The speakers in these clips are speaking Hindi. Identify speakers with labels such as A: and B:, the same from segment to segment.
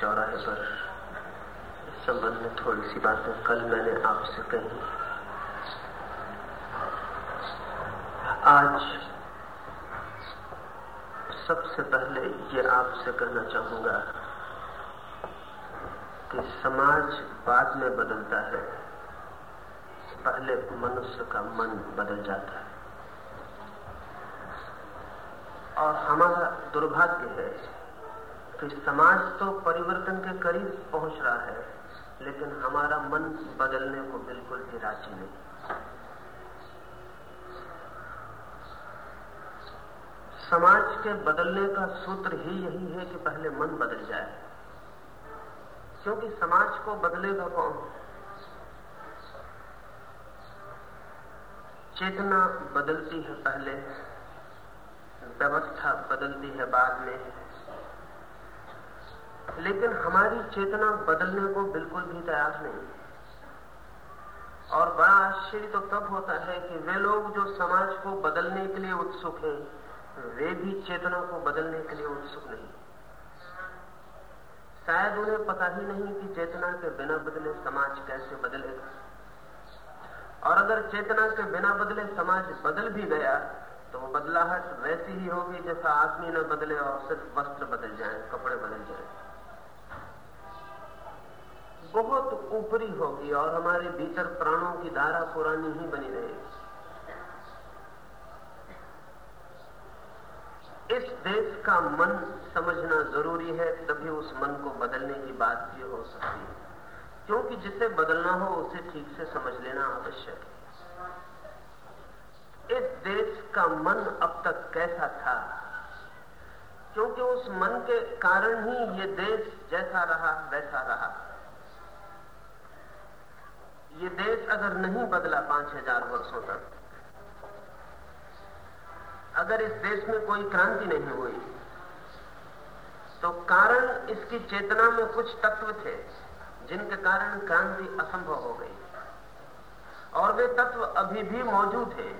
A: चौराहे पर संबंध में थोड़ी सी बातें कल मैंने आपसे कही। आज सबसे पहले ये आपसे कहना चाहूँगा कि समाज बाद में बदलता है। पहले मनुष्य का मन बदल जाता है। और हमारा दुर्भाग्य है कि समाज तो परिवर्तन के करीब पहुँच रहा है, लेकिन हमारा मन बदलने को बिल्कुल भी राज़ी नहीं। समाज के बदलने का सूत्र ही यही है कि पहले मन बदल जाए। क्योंकि समाज को बदलेगा कौन? चेतना बदलती है पहले, व्यवस्था बदलती है बाद में। लेकिन हमारी चेतना बदलने को बिल्कुल भी तैयार नहीं। और बड़ा आश्चर्य तो तब होता है कि वे लोग जो समाज को बदलने के लिए उत्सुक हैं, वे भी चेतना को बदलने के लिए उत्सुक नहीं। शायद उन्हें पता ही नहीं कि चेतना के बिना बदले समाज कैसे बदलेगा। और अगर चेतना के बिना बदले समाज बदल भी गया तो वो बदलाहट वैसी ही होगी जैसा आदमी न बदले और सिर्फ़ वस्त्र बदल जाए, कपड़े बदल जाए। बहुत ऊपरी होगी और हमारे भीतर प्राणों की धारा पुरानी ही बनी रहेगी। इस देश का मन समझना ज़रूरी है, तभी उस मन को बदलने की बात भी हो सकती है। क्योंकि जिसे बदलना हो, उसे ठीक से समझ लेना आवश्यक है। इस देश का मन अब तक कैसा था? क्योंकि उस मन के कारण ही ये देश जैसा रहा, वैसा रहा। ये देश अगर नहीं बदला पाँच हज़ार वर्षों तक, अगर इस देश में कोई क्रांति नहीं हुई तो कारण इसकी चेतना में कुछ तत्व थे, जिनके कारण क्रांति असंभव हो गई और वे तत्व अभी भी मौजूद हैं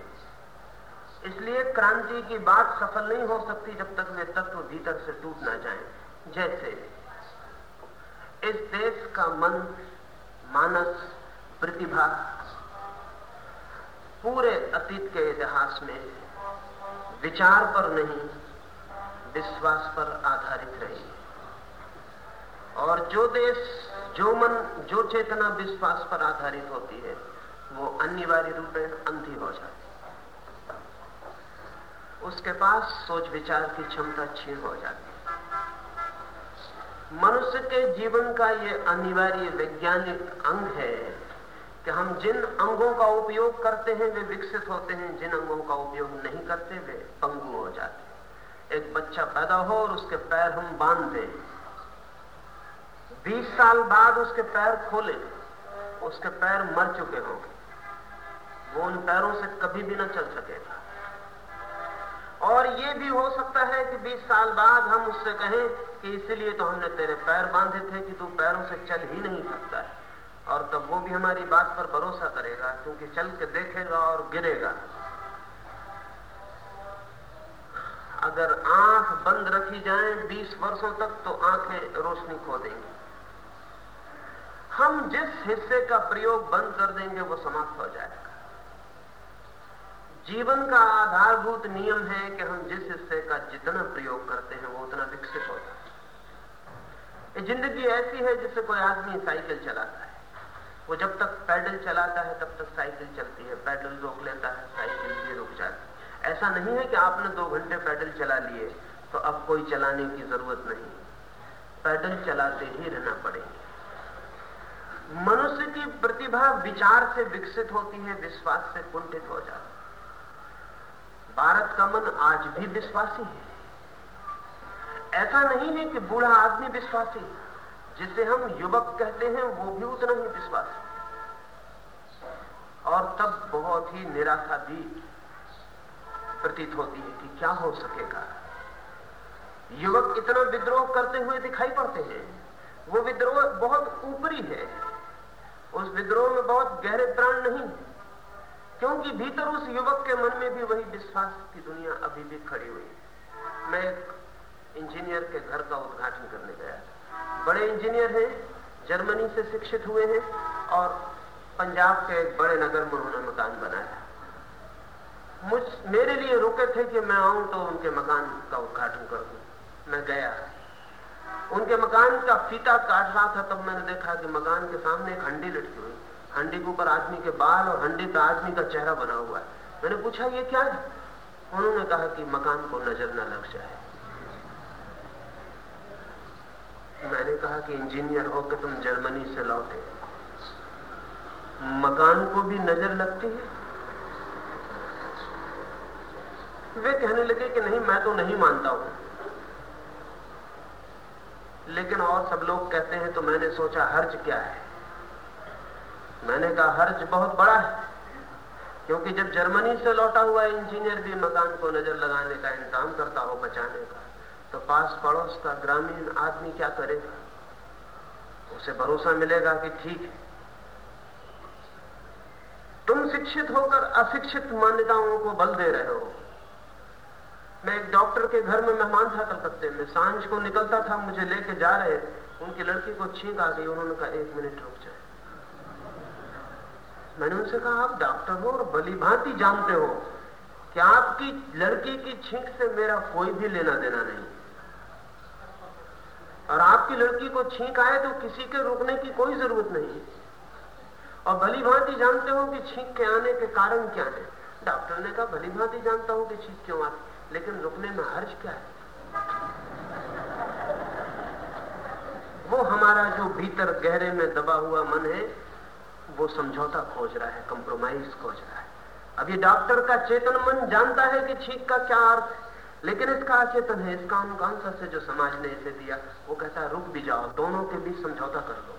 A: इसलिए क्रांति की बात सफल नहीं हो सकती जब तक वे तत्व भीतर से टूट ना जाएँ। जैसे इस देश का मन मानस प्रतिभा पूरे अतीत के इतिहास में विचार पर नहीं, विश्वास पर आधारित रही। और जो देश, जो मन, जो चेतना विश्वास पर आधारित होती है, वो अनिवार्य रूप में अंधी हो जाती है। उसके पास सोच विचार की क्षमता छीन हो जाती है। मनुष्य के जीवन का ये अनिवार्य वैज्ञानिक अंग है कि हम जिन अंगों का उपयोग करते हैं, वे विकसित होते हैं। जिन अंगों का उपयोग नहीं करते, वे पंगु हो जाते हैं। एक बच्चा पैदा हो और उसके पैर हम बाँध दें। बीस साल बाद उसके पैर खोले। उसके पैर मर चुके होंगे। वो उन पैरों से कभी भी ना चल सकेगा। और ये भी हो सकता है कि 20 साल बाद हम उससे कहें कि इसलिए तो हमने तेरे पैर बांधे थे कि तू पैरों से चल ही नहीं सकता है। और तब वो भी हमारी बात पर भरोसा करेगा, क्योंकि चल के देखेगा और गिरेगा। अगर आँख बंद रखी जाए 20 वर्षों तक तो आँखें रोशनी खो देंगी। हम जिस हिस्से का प्रयोग बंद कर देंगे, वो समाप्त हो जाएगा। जीवन का आधारभूत नियम है कि हम जिस हिस्से का जितना प्रयोग करते हैं, वो उतना विकसित होता है। ज़िंदगी ऐसी है जिससे कोई आदमी साइकिल चलाता है। वो जब तक पैडल चलाता है, तब तक साइकिल चलती है। पैडल रोक लेता है, साइकिल भी रुक जाती है। ऐसा नहीं है कि आपने दो घंटे पैडल चला लिए तो अब कोई चलाने की ज़रूरत नहीं। पैडल चलाते ही रहना पड़ेगा। मनुष्य की प्रतिभा विचार से विकसित होती है, विश्वास से कुंठित हो जाती भारत का मन आज भी विश्वासी है। ऐसा नहीं है कि बूढ़ा आदमी विश्वासी जिसे हम युवक कहते हैं, वो भी उतना ही विश्वास। और तब बहुत ही निराशा भी प्रतीत होती है कि क्या हो सकेगा। युवक इतना विद्रोह करते हुए दिखाई पड़ते हैं। वो विद्रोह बहुत ऊपरी है। उस विद्रोह में बहुत गहरे प्राण नहीं क्योंकि भीतर उस युवक के मन में भी वही विश्वास की दुनिया अभी भी खड़ी हुई। मैं एक इंजीनियर के घर का उद्घाटन करने गया बड़े इंजीनियर हैं, जर्मनी से शिक्षित हुए हैं और पंजाब के एक बड़े नगर में उन्होंने मकान बनाया। मुझ, मेरे लिए रुके थे कि मैं आऊँ तो उनके मकान का उद्घाटन कर दू। मैं गया। उनके मकान का फीता काट रहा था, तब मैंने देखा कि मकान के सामने एक हंडी लटकी हुई। हंडी के ऊपर आदमी के बाल और हंडी पे आदमी का चेहरा बना हुआ है। मैंने पूछा, ये क्या है? उन्होंने कहा कि मकान को नज़र न लग जाए। मैंने कहा कि इंजीनियर होकर तुम जर्मनी से लौटे। मकान को भी नज़र लगती है? वे कहने लगे कि नहीं, मैं तो नहीं मानता हूँ। लेकिन और सब लोग कहते हैं तो मैंने सोचा हर्ज क्या है? मैंने कहा, हर्ज बहुत बड़ा है। क्योंकि जब जर्मनी से लौटा हुआ इंजीनियर भी मकान को नज़र लगाने का इंतज़ाम करता हो बचाने का। तो पास पड़ोस का ग्रामीण आदमी क्या करेगा उसे भरोसा मिलेगा कि ठीक है। तुम शिक्षित होकर अशिक्षित मान्यताओं को बल दे रहे हो। मैं एक डॉक्टर के घर में मेहमान था कलकत्ते में। साँझ को निकलता था, मुझे लेके जा रहे। उनकी लड़की को छींक आ गई, उन्होंने कहा, एक मिनट रुक जाए। मैंने उनसे कहा, आप डॉक्टर हो और बली भांति जानते हो कि आपकी लड़की की छींक से मेरा कोई भी लेना देना नहीं। और आपकी लड़की को छींक आए तो किसी के रुकने की कोई ज़रूरत नहीं है। और भली भांति जानते हो कि छींक के आने के कारण क्या है। डॉक्टर ने कहा, भली भांति जानता हूँ कि छींक क्यों आती लेकिन रुकने में हर्ज क्या है? वो हमारा जो भीतर गहरे में दबा हुआ मन है, वो समझौता खोज रहा है कंप्रोमाइज खोज रहा है। अब ये डॉक्टर का चेतन मन जानता है कि छींक का क्या अर्थ है। लेकिन इसका अचेतन है इसका अनुकांक्षा से जो समाज ने इसे दिया, वो कहता है, रुक भी जाओ, दोनों के बीच समझौता कर दो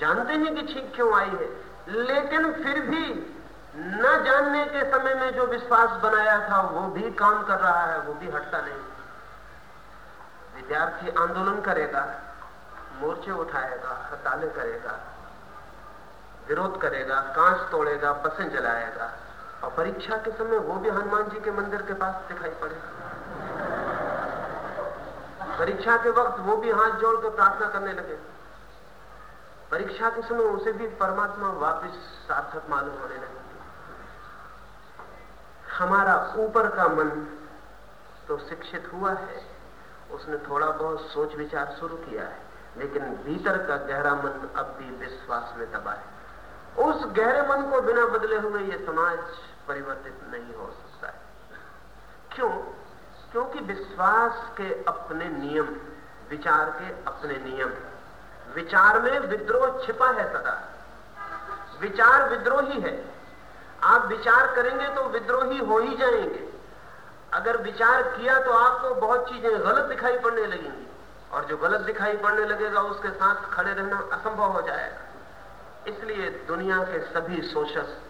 A: जानते हैं कि छींक क्यों आई है, लेकिन फिर भी न जानने के समय में जो विश्वास बनाया था, वो भी काम कर रहा है, वो भी हटता नहीं। विद्यार्थी आंदोलन करेगा, मोर्चे उठाएगा, हड़तालें करेगा, विरोध करेगा कांच तोड़ेगा, बसें जलाएगा, और परीक्षा के समय वो भी हनुमान जी के मंदिर के पास दिखाई पड़ेगा। परीक्षा के वक्त वो भी हाथ जोड़ कर प्रार्थना करने लगे। परीक्षा के समय उसे भी परमात्मा वापस सार्थक मालूम होने लगे। हमारा ऊपर का मन तो शिक्षित हुआ है। उसने थोड़ा बहुत सोच विचार शुरू किया है, लेकिन भीतर का गहरा मन अब भी विश्वास में दबा है। उस गहरे मन को बिना बदले हुए ये समाज परिवर्तित नहीं हो सकता है। क्यों? क्योंकि विश्वास के अपने नियम, विचार के अपने नियम। विचार में विद्रोह छिपा है सदा। विचार विद्रोही है। आप विचार करेंगे तो विद्रोही हो ही जाएँगे। अगर विचार किया तो आपको बहुत चीज़ें गलत दिखाई पड़ने लगेंगी। और जो गलत दिखाई पड़ने लगेगा, उसके साथ खड़े रहना असंभव हो जाएगा। इसलिए दुनिया के सभी शोषक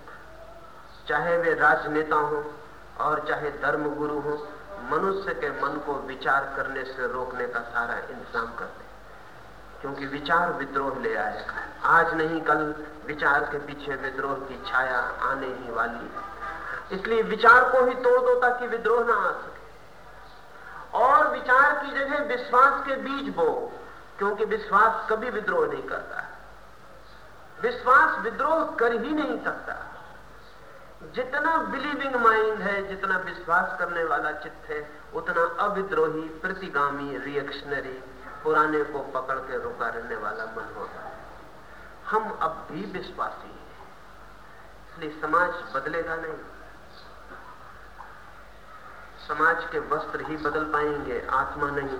A: चाहे वे राजनेता हो और चाहे धर्म गुरु हो मनुष्य के मन को विचार करने से रोकने का सारा इंतज़ाम करते क्योंकि विचार विद्रोह ले आएगा आज नहीं, कल विचार के पीछे विद्रोह की छाया आने ही वाली है। इसलिए विचार को ही तोड़ दो ताकि विद्रोह ना आ सके। और विचार की जगह विश्वास के बीज बो, क्योंकि विश्वास कभी विद्रोह नहीं करता। विश्वास विद्रोह कर ही नहीं सकता। जितना बिलीविंग माइंड है, जितना विश्वास करने वाला चित्त है, उतना अविद्रोही, प्रतिगामी रिएक्शनरी पुराने को पकड़ के रोका रहने वाला मन होता है हम अब भी विश्वासी हैं। इसलिए समाज बदलेगा नहीं। समाज के वस्त्र ही बदल पाएँगे, आत्मा नहीं।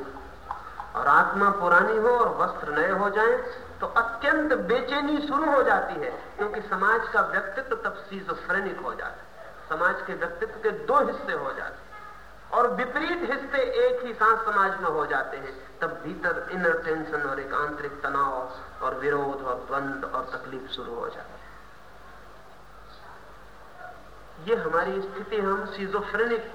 A: और आत्मा पुरानी हो और वस्त्र नए हो जाएँ तो अत्यंत बेचैनी शुरू हो जाती है, क्योंकि समाज का व्यक्तित्व तब सीजोफ्रेनिक हो जाता है। समाज के व्यक्तित्व के दो हिस्से हो जाते हैं। और विपरीत हिस्से एक ही साथ समाज में हो जाते हैं। तब भीतर इनर टेंशन और एक आंतरिक तनाव और विरोध और द्वंद और तकलीफ़ शुरू हो जाती है। ये हमारी स्थिति, हम सीजोफ्रेनिक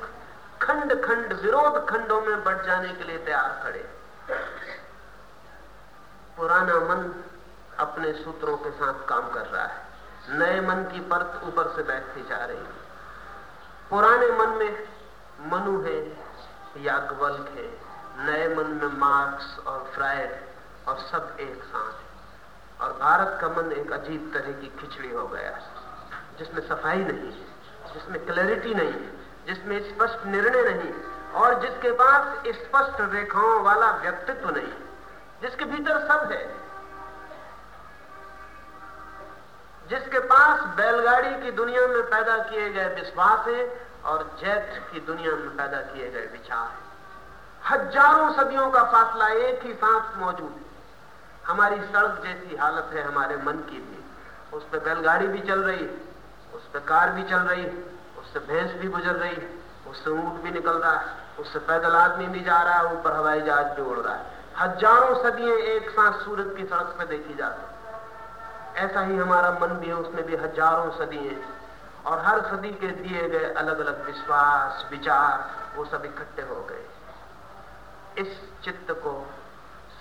A: खंड खंड विरोध खंडों में बढ़ जाने के लिए तैयार खड़े पुराना मन अपने सूत्रों के साथ काम कर रहा है। नए मन की परत ऊपर से बैठती जा रही है। पुराने मन में मनु है याज्ञवल्क है, नए मन में मार्क्स और फ्रायड और सब एक साथ है। और भारत का मन एक अजीब तरह की खिचड़ी हो गया है, जिसमें सफ़ाई नहीं है, जिसमें क्लैरिटी नहीं है, जिसमें स्पष्ट निर्णय नहीं, और जिसके पास स्पष्ट रेखाओं वाला व्यक्तित्व नहीं जिसके भीतर सब है, जिसके पास बैलगाड़ी की दुनिया में पैदा किए गए विश्वास है और जैत की दुनिया में पैदा किए गए विचार है। हज़ारों सदियों का फासला एक ही साथ मौजूद है। हमारी सड़क जैसी हालत है हमारे मन की भी। उस पर बैलगाड़ी भी चल रही है, उस पर कार भी चल रही है उससे भैंस भी गुजर रही है उससे ऊँट भी निकल रहा है उससे पैदल आदमी भी जा रहा है, ऊपर हवाई जहाज़ भी उड़ रहा है। हज़ारों सदियाँ एक साथ सूरज की सड़क पर देखी जाती ऐसा ही हमारा मन भी है, उसमें भी हज़ारों सदी है। और हर सदी के दिए गए अलग अलग विश्वास, विचार, वो सब इकट्ठे हो गए। इस चित्त को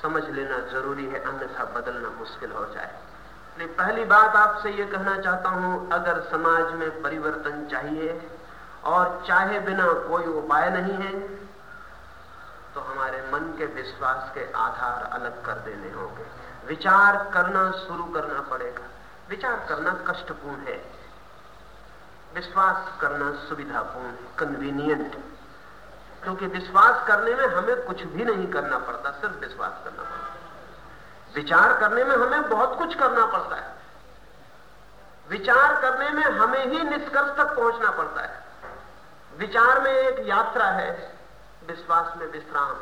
A: समझ लेना ज़रूरी है, अन्यथा बदलना मुश्किल हो जाए। पहली बात आपसे ये कहना चाहता हूँ, अगर समाज में परिवर्तन चाहिए, और चाहे बिना कोई उपाय नहीं है तो हमारे मन के विश्वास के आधार अलग कर देने होंगे। विचार करना शुरू करना पड़ेगा। विचार करना कष्टपूर्ण है। विश्वास करना सुविधापूर्ण कन्वीनियंट क्योंकि विश्वास करने में हमें कुछ भी नहीं करना पड़ता, सिर्फ़ विश्वास करना पड़ता विचार करने में हमें बहुत कुछ करना पड़ता है। विचार करने में हमें ही निष्कर्ष तक पहुँचना पड़ता है। विचार में एक यात्रा है। विश्वास में विश्राम।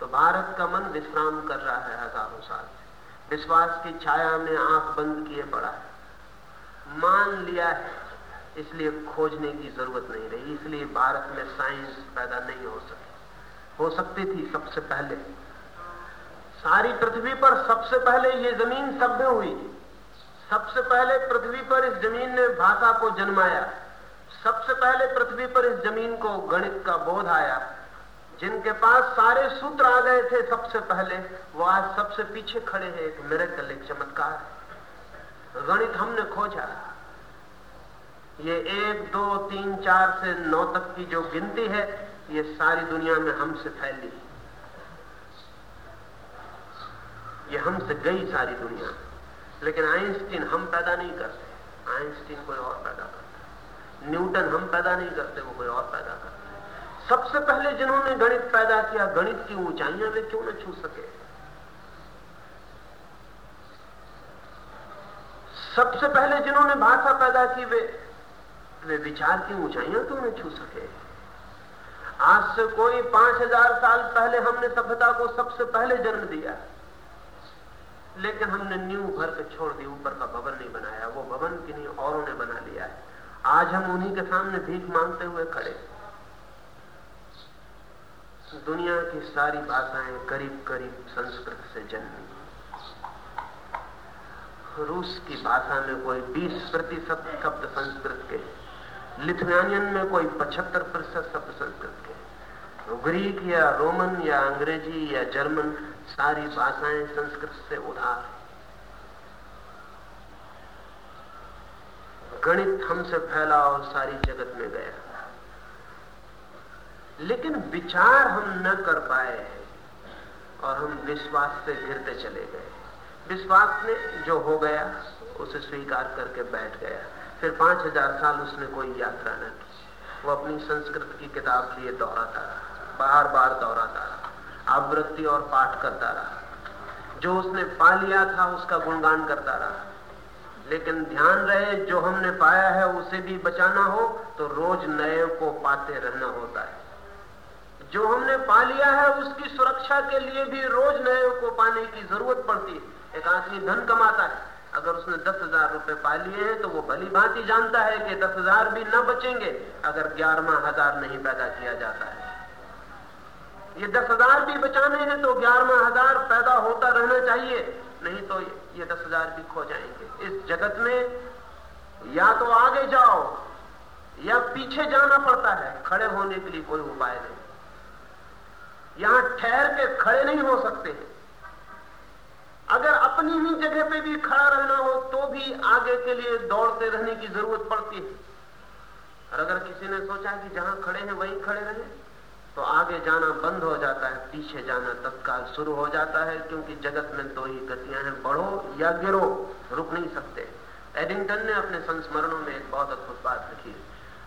A: तो भारत का मन विश्राम कर रहा है हज़ारों साल से। विश्वास की छाया में आँख बंद किए पड़ा है। मान लिया है, इसलिए खोजने की ज़रूरत नहीं रही। इसलिए भारत में साइंस पैदा नहीं हो सकी। हो सकती थी सबसे पहले। सारी पृथ्वी पर सबसे पहले ये ज़मीन सभ्य हुई। सबसे पहले पृथ्वी पर इस ज़मीन ने भाषा को जन्माया। सबसे पहले पृथ्वी पर इस ज़मीन को गणित का बोध आया। जिनके पास सारे सूत्र आ गए थे सबसे पहले, वो आज सबसे पीछे खड़े हैं। एक मेरेकल एक चमत्कार। गणित हमने खोजा। ये एक, दो, तीन, चार से नौ तक की जो गिनती है, ये सारी दुनिया में हमसे फैली। ये हमसे गई सारी दुनिया। लेकिन आइंस्टीन हम पैदा नहीं करते। आइंस्टीन कोई और पैदा करता न्यूटन हम पैदा नहीं करते, वो कोई और पैदा करते। सबसे पहले जिन्होंने गणित पैदा किया, गणित की ऊंचाइयाँ वे क्यों न छू सके? सबसे पहले जिन्होंने भाषा पैदा की वे वे विचार की ऊंचाइयाँ क्यों नहीं छू सके? आज से कोई पाँच हज़ार साल पहले हमने सभ्यता को सबसे पहले जन्म दिया। लेकिन हमने न्यू घर के छोड़ दी, ऊपर का भवन नहीं बनाया, वो भवन किन्हीं औरों ने बना लिया है। आज हम उन्हीं के सामने भीख मांगते हुए खड़े। दुनिया की सारी भाषाएँ करीब करीब संस्कृत से जन्मी। रूस की भाषा में कोई 20 प्रतिशत शब्द संस्कृत के, लिथुआनियन में कोई 75 प्रतिशत शब्द संस्कृत के। ग्रीक या रोमन या अंग्रेज़ी या जर्मन सारी भाषाएँ संस्कृत से उधार गणित हमसे फैला और सारी जगत में गया। लेकिन विचार हम न कर पाए और हम विश्वास से गिरते चले गए। विश्वास ने जो हो गया, उसे स्वीकार करके बैठ गया। फिर पाँच हज़ार साल उसने कोई यात्रा न की। वो अपनी संस्कृत की किताब लिए दोहराता रहा, बार बार दोहराता रहा, आवृत्ति और पाठ करता रहा। जो उसने पा लिया था, उसका गुणगान करता रहा। लेकिन ध्यान रहे, जो हमने पाया है, उसे भी बचाना हो तो रोज नए को पाते रहना होता है। जो हमने पा लिया है, उसकी सुरक्षा के लिए भी रोज नए को पाने की ज़रूरत पड़ती है। एक आदमी धन कमाता है। अगर उसने दस हज़ार रुपए पा लिए हैं तो वो भली भांति जानता है कि दस हज़ार भी न बचेंगे, अगर ग्यारहवा हज़ार नहीं पैदा किया जाता है। ये दस हज़ार भी बचाने हैं तो ग्यारहवा हज़ार पैदा होता रहना चाहिए, नहीं तो ये दस हज़ार भी खो जाएँगे। इस जगत में या तो आगे जाओ या पीछे जाना पड़ता है। खड़े होने के लिए कोई उपाय नहीं। यहाँ ठहर के खड़े नहीं हो सकते। अगर अपनी ही जगह पे भी खड़ा रहना हो तो भी आगे के लिए दौड़ते रहने की ज़रूरत पड़ती है। और अगर किसी ने सोचा कि जहाँ खड़े हैं, वहीं खड़े रहे। तो आगे जाना बंद हो जाता है, पीछे जाना तत्काल शुरू हो जाता है, क्योंकि जगत में दो ही गतियाँ हैं, बढ़ो या गिरो, रुक नहीं सकते। एडिंगटन ने अपने संस्मरणों में एक बहुत अद्भुत बात लिखी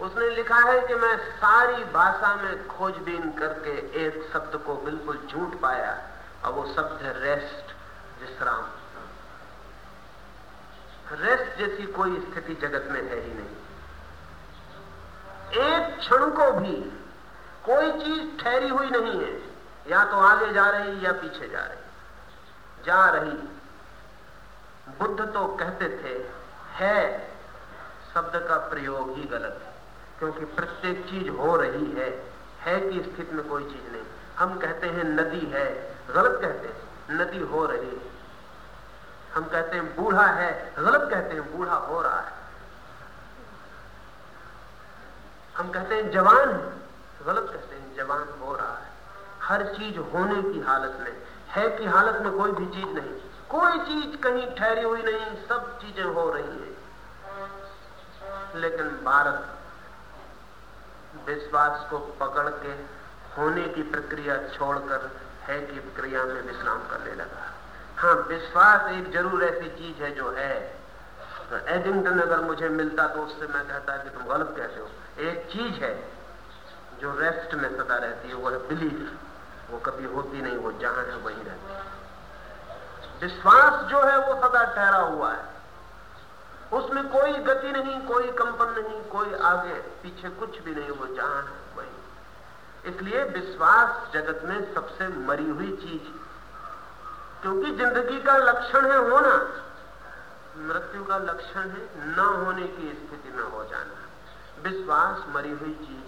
A: उसने लिखा है कि मैं सारी भाषा में खोजबीन करके एक शब्द को बिल्कुल झूठ पाया। और वो शब्द है रेस्ट, विश्राम। रेस्ट जैसी कोई स्थिति जगत में है ही नहीं। एक क्षण को भी कोई चीज़ ठहरी हुई नहीं है। या तो आगे जा रही या पीछे जा रही। जा रही। बुद्ध तो कहते थे, है शब्द का प्रयोग ही गलत है, क्योंकि प्रत्येक चीज़ हो रही है है की स्थिति में कोई चीज़ नहीं। हम कहते हैं नदी है, गलत कहते हैं, नदी हो रही है। हम कहते हैं बूढ़ा है, गलत कहते हैं, बूढ़ा हो रहा है। हम कहते हैं जवान है गलत कहते हैं, जवान हो रहा है। हर चीज़ होने की हालत में है की हालत में कोई भी चीज़ नहीं। कोई चीज़ कहीं ठहरी हुई नहीं, सब चीज़ें हो रही है। लेकिन भारत विश्वास को पकड़ के होने की प्रक्रिया छोड़कर है की प्रक्रिया में विश्राम करने लगा। हाँ विश्वास एक ज़रूर ऐसी चीज़ है जो है। तो एडिंगटन अगर मुझे मिलता तो उससे मैं कहता कि तुम गलत कहते हो। एक चीज़ है जो रेस्ट में सदा रहती है वो है बिलीफ वो कभी होती नहीं, वो जहाँ है वहीं रहती है। विश्वास जो है, वो सदा ठहरा हुआ है। उसमें कोई गति नहीं, कोई कंपन नहीं, कोई आगे पीछे कुछ भी नहीं, वो जहाँ है वही। इसलिए विश्वास जगत में सबसे मरी हुई चीज़ क्योंकि ज़िंदगी का लक्षण है होना, मृत्यु का लक्षण है न होने की स्थिति में हो जाना। विश्वास मरी हुई चीज़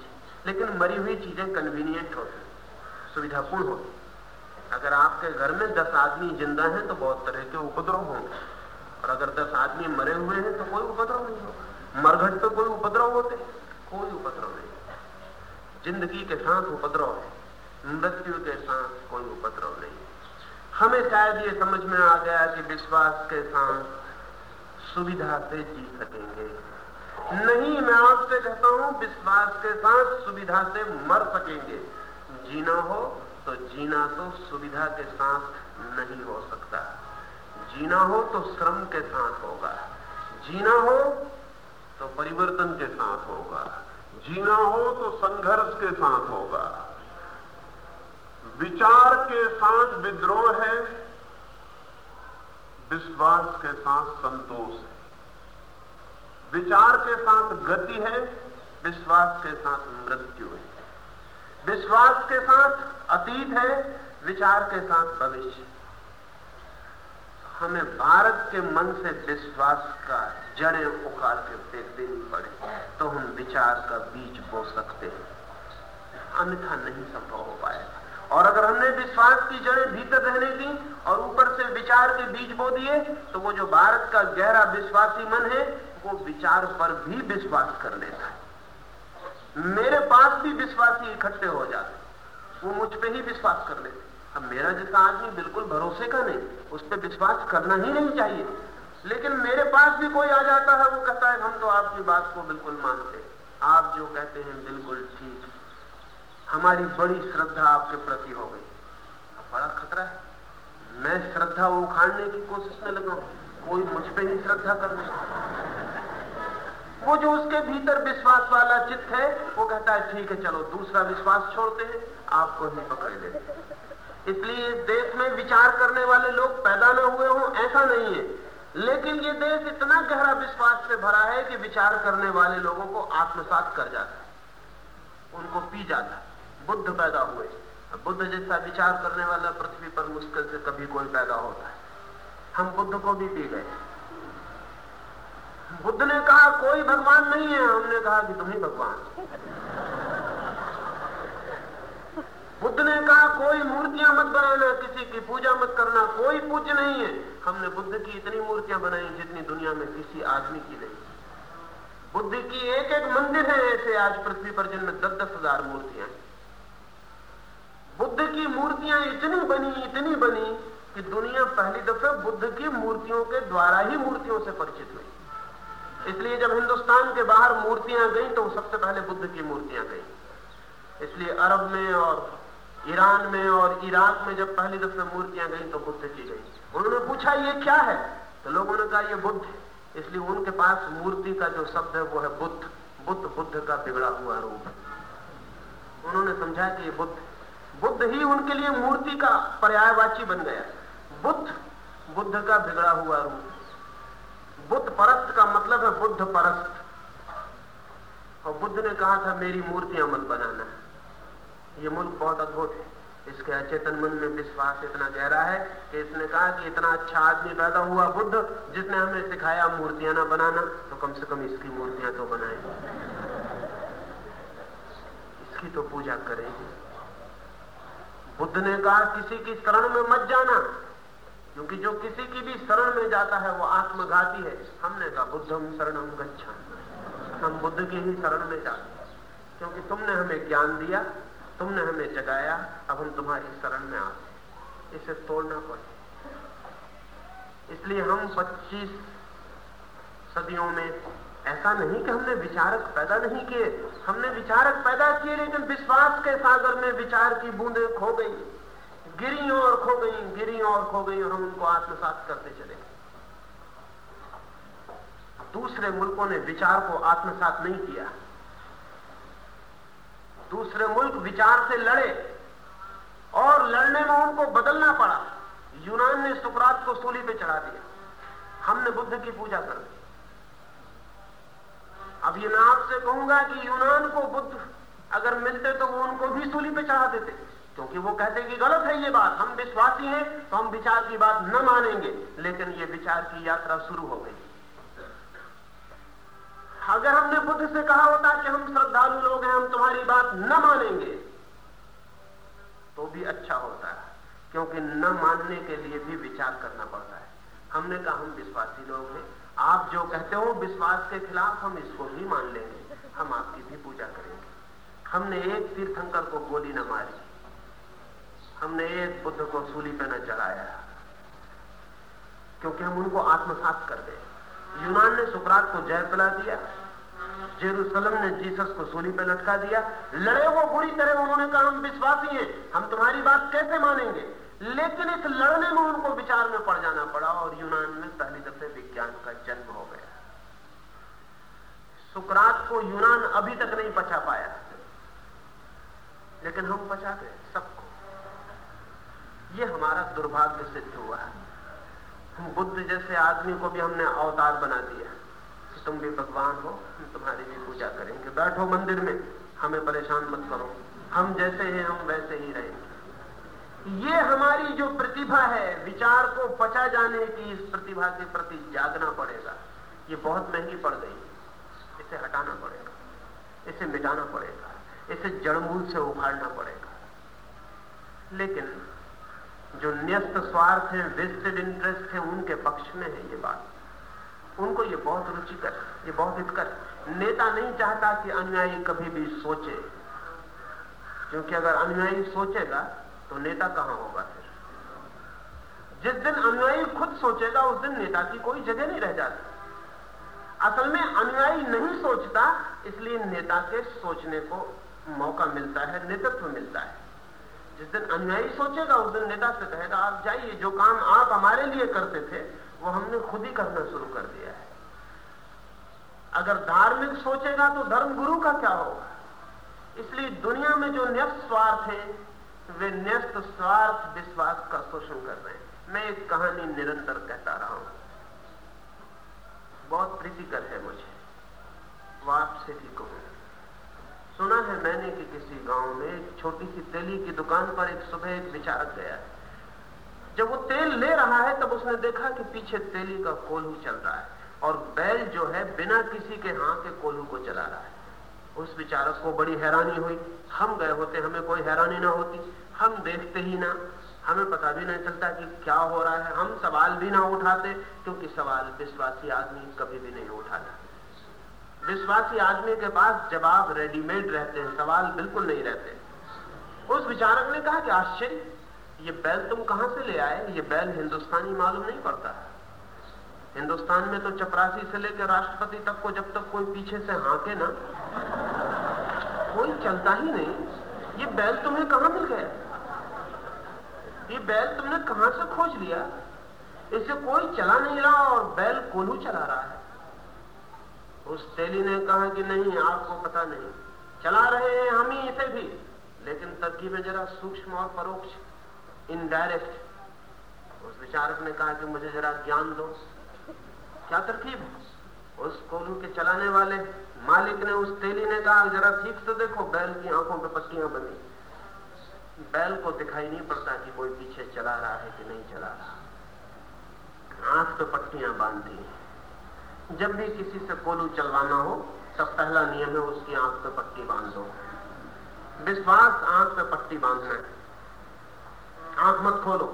A: लेकिन मरी हुई चीज़ें कन्वीनियंट होती, सुविधापूर्ण होती। अगर आपके घर में दस आदमी ज़िंदा हैं तो बहुत तरह के उपद्रव होंगे। और अगर दस आदमी मरे हुए हैं तो कोई उपद्रव नहीं होगा। मरघट पे कोई उपद्रव होते कोई उपद्रव नहीं। ज़िंदगी के साथ उपद्रव है, मृत्यु के साथ कोई उपद्रव नहीं। हमें शायद ये समझ में आ गया कि विश्वास के साथ सुविधा से जी सकेंगे। नहीं, मैं आपसे कहता हूँ, विश्वास के साथ सुविधा से मर सकेंगे। जीना हो तो जीना तो सुविधा के साथ नहीं हो सकता। जीना हो तो श्रम के साथ होगा। जीना हो तो परिवर्तन के साथ होगा। जीना हो तो संघर्ष के साथ होगा। विचार के साथ विद्रोह है, विश्वास के साथ संतोष है। विचार के साथ गति है, विश्वास के साथ मृत्यु है। विश्वास के साथ अतीत है, विचार के साथ भविष्य। हमें भारत के मन से विश्वास का जड़े उखाड़ के फेंक देनी पड़े तो हम विचार का बीज बो सकते हैं। अन्यथा नहीं संभव हो पाएगा। और अगर हमने विश्वास की जड़ें भीतर रहने दी और ऊपर से विचार के बीज बो दिए तो वो जो भारत का गहरा विश्वासी मन है वो विचार पर भी विश्वास कर लेता है। मेरे पास भी विश्वासी इकट्ठे हो जाते वो मुझ पे ही विश्वास कर लेते अब मेरा जैसा आदमी बिल्कुल भरोसे का नहीं, उस पर विश्वास करना ही नहीं चाहिए। लेकिन मेरे पास भी कोई आ जाता है, वो कहता है, हम तो आपकी बात को बिल्कुल मानते आप जो कहते हैं, बिल्कुल ठीक हमारी बड़ी श्रद्धा आपके प्रति हो गई। बड़ा खतरा है। मैं श्रद्धा उखाड़ने की कोशिश में लगा कोई मुझ पर ही श्रद्धा करने वो जो उसके भीतर विश्वास वाला चित्त है, वो कहता है, ठीक है, चलो, दूसरा विश्वास छोड़ते हैं, आपको ही पकड़ लेते इसलिए इस देश में विचार करने वाले लोग पैदा न हुए हों, ऐसा नहीं है। लेकिन ये देश इतना गहरा विश्वास से भरा है कि विचार करने वाले लोगों को आत्मसात कर जाता उनको पी जाता बुद्ध पैदा हुए। बुद्ध जैसा विचार करने वाला पृथ्वी पर मुश्किल से कभी कोई पैदा होता है। हम बुद्ध को भी पी गए। बुद्ध ने कहा, कोई भगवान नहीं है। हमने कहा कि, तुम ही भगवान बुद्ध ने कहा, कोई मूर्तियाँ मत बनाना किसी की पूजा मत करना, कोई पूज्य नहीं है। हमने बुद्ध की इतनी मूर्तियाँ बनाई जितनी दुनिया में किसी आदमी की नहीं। बुद्ध की एक एक मंदिर है ऐसे आज पृथ्वी पर जिनमें दस दस हज़ार मूर्तियाँ बुद्ध की मूर्तियाँ इतनी बनी इतनी बनी कि दुनिया पहली दफे बुद्ध की मूर्तियों के द्वारा ही मूर्तियों से परिचित हुई। इसलिए जब हिंदुस्तान के बाहर मूर्तियाँ गई तो सबसे पहले बुद्ध की मूर्तियाँ गई। इसलिए अरब में और ईरान में और इराक में जब पहली दफे मूर्तियाँ गई तो बुद्ध की गई। उन्होंने पूछा, ये क्या है? तो लोगों ने कहा, ये बुद्ध इसलिए उनके पास मूर्ति का जो शब्द है, वो है बुद्ध। बुद्ध बुद्ध का बिगड़ा हुआ रूप। उन्होंने समझा कि ये बुद्ध बुद्ध ही उनके लिए मूर्ति का पर्यायवाची बन गया बुद्ध बुद्ध का बिगड़ा हुआ रूप। बुद्ध परस्त का मतलब है बुद्ध परस्त। और बुद्ध ने कहा था, मेरी मूर्तियाँ मत बनाना। ये मुल्क बहुत अद्भुत है। इसके अचेतन मन में विश्वास इतना गहरा है कि इसने कहा कि इतना अच्छा आदमी पैदा हुआ बुद्ध, जिसने हमें सिखाया मूर्तियाँ ना बनाना तो कम से कम इसकी मूर्तियाँ तो बनाए। इसकी तो पूजा करेंगे। बुद्ध ने कहा, किसी की शरण में मत जाना। क्योंकि जो किसी की भी शरण में जाता है, वो आत्मघाती है। हमने कहा बुद्धम शरणम गच्छा हम बुद्ध की ही शरण में जाते क्योंकि तुमने हमें ज्ञान दिया, तुमने हमें जगाया, अब हम तुम्हारी शरण में आते इसे तोड़ना पड़े। इसलिए हम 25 सदियों में ऐसा नहीं कि हमने विचारक पैदा नहीं किए। हमने विचारक पैदा किए, लेकिन विश्वास के सागर में विचार की बूंदे खो गई। गिरी और खो गई, गिरी और खो गई, और हम उनको आत्मसात करते चले दूसरे मुल्कों ने विचार को आत्मसात नहीं किया। दूसरे मुल्क विचार से लड़े, और लड़ने में उनको बदलना पड़ा। यूनान ने सुकरात को सूली पे चढ़ा दिया। हमने बुद्ध की पूजा कर दी अब ये मैं आपसे कहूँगा कि यूनान को बुद्ध अगर मिलते तो वो उनको भी सूली पे चढ़ा देते। क्योंकि वो कहते हैं कि गलत है ये बात, हम विश्वासी हैं तो हम विचार की बात न मानेंगे। लेकिन ये विचार की यात्रा शुरू हो गई। अगर हमने बुद्ध से कहा होता कि हम श्रद्धालु लोग हैं, हम तुम्हारी बात न मानेंगे तो भी अच्छा होता है। क्योंकि न मानने के लिए भी विचार करना पड़ता है। हमने कहा, हम विश्वासी लोग हैं। आप जो कहते हो, विश्वास के खिलाफ हम इसको भी मान लेंगे। हम आपकी भी पूजा करेंगे। हमने एक तीर्थंकर को गोली न मारी। हमने एक बुद्ध को सूली पे न चढ़ाया क्योंकि हम उनको आत्मसात कर गए यूनान ने सुकरात को जय पिला दिया, जेरूसलम ने जीसस को सूली पे लटका दिया। लड़े वो बुरी तरह, उन्होंने कहा, हम विश्वासी हैं, हम तुम्हारी बात कैसे मानेंगे? लेकिन इस लड़ने में उनको विचार में पड़ जाना पड़ा और यूनान में पहली दफे विज्ञान का जन्म हो गया। सुकरात को यूनान अभी तक नहीं पचा पाया, लेकिन हम पचा गए। ये हमारा दुर्भाग्य सिद्ध हुआ है। बुद्ध जैसे आदमी को भी हमने अवतार बना दिया। कि तुम भी भगवान हो तुम्हारी भी पूजा करेंगे। बैठो मंदिर में, हमें परेशान मत करो। हम जैसे हैं, हम वैसे ही रहेंगे। ये हमारी जो प्रतिभा है, विचार को पचा जाने की इस प्रतिभा के प्रति जागना पड़ेगा। ये बहुत महँगी पड़ गई। इसे हटाना पड़ेगा। इसे मिटाना पड़ेगा। इसे जड़मूल से उखाड़ना पड़ेगा। लेकिन जो न्यस्त स्वार्थ है वेस्टेड इंटरेस्ट है, उनके पक्ष में है ये बात। उनको ये बहुत रुचिकर ये बहुत हितकर नेता नहीं चाहता कि अनुयायी कभी भी सोचे। क्योंकि अगर अनुयायी सोचेगा तो नेता कहाँ होगा फिर? जिस दिन अनुयायी खुद सोचेगा, उस दिन नेता की कोई जगह नहीं रह जाती। असल में अनुयायी नहीं सोचता, इसलिए नेता के सोचने को मौका मिलता है, नेतृत्व मिलता है। जिस दिन अनुयायी सोचेगा, उस दिन नेता से कहेगा, आप जाइए, जो काम आप हमारे लिए करते थे, वो हमने खुद ही करना शुरू कर दिया है। अगर धार्मिक सोचेगा तो धर्म गुरु का क्या होगा? इसलिए दुनिया में जो न्यस्त स्वार्थ है, वे न्यस्त स्वार्थ विश्वास का शोषण कर रहे हैं। मैं एक कहानी निरंतर कहता रहा हूँ। बहुत प्रीतिकर है मुझे। वो आपसे भी कहूँ। सुना है मैंने कि किसी गाँव में एक छोटी सी तेली की दुकान पर एक सुबह एक विचारक गया। है जब वो तेल ले रहा है, तब उसने देखा कि पीछे तेली का कोल्हू चल रहा है और बैल जो है बिना किसी के हाथ के कोल्हू को चला रहा है। उस विचारक को बड़ी हैरानी हुई। हम गए होते, हमें कोई हैरानी ना होती। हम देखते ही ना। हमें पता भी नहीं चलता कि क्या हो रहा है। हम सवाल भी ना उठाते, क्योंकि सवाल विश्वासी आदमी कभी भी नहीं उठाता। विश्वासी आदमी के पास जवाब रेडीमेड रहते हैं, सवाल बिल्कुल नहीं रहते। उस विचारक ने कहा कि आश्चर्य, ये बैल तुम कहाँ से ले आए? ये बैल हिंदुस्तानी मालूम नहीं पड़ता। हिंदुस्तान में तो चपरासी से लेकर राष्ट्रपति तक को जब तक कोई पीछे से हाके ना, कोई चलता ही नहीं। ये बैल तुम्हें कहाँ मिल गया? ये बैल तुमने कहाँ से खोज लिया? इसे कोई चला नहीं रहा और बैल कोलू चला रहा है। उस तेली ने कहा कि नहीं, आपको पता नहीं। चला रहे हैं हम ही इसे भी। लेकिन तरकीब जरा सूक्ष्म और परोक्ष इनडायरेक्ट उस विचारक ने कहा कि मुझे जरा ज्ञान दो। क्या तरकीब? है उस कोलू के चलाने वाले मालिक ने उस तेली ने कहा, जरा ठीक से देखो, बैल की आँखों पे पट्टियाँ बनी। बैल को दिखाई नहीं पड़ता कि कोई पीछे चला रहा है कि नहीं चला रहा। आँख पे पट्टियाँ बांधी जब भी किसी से कोलू चलवाना हो तब पहला नियम है उसकी आँख पे पट्टी बाँध। दो विश्वास आँख पे पट्टी बांधना है। आँख मत खोलो।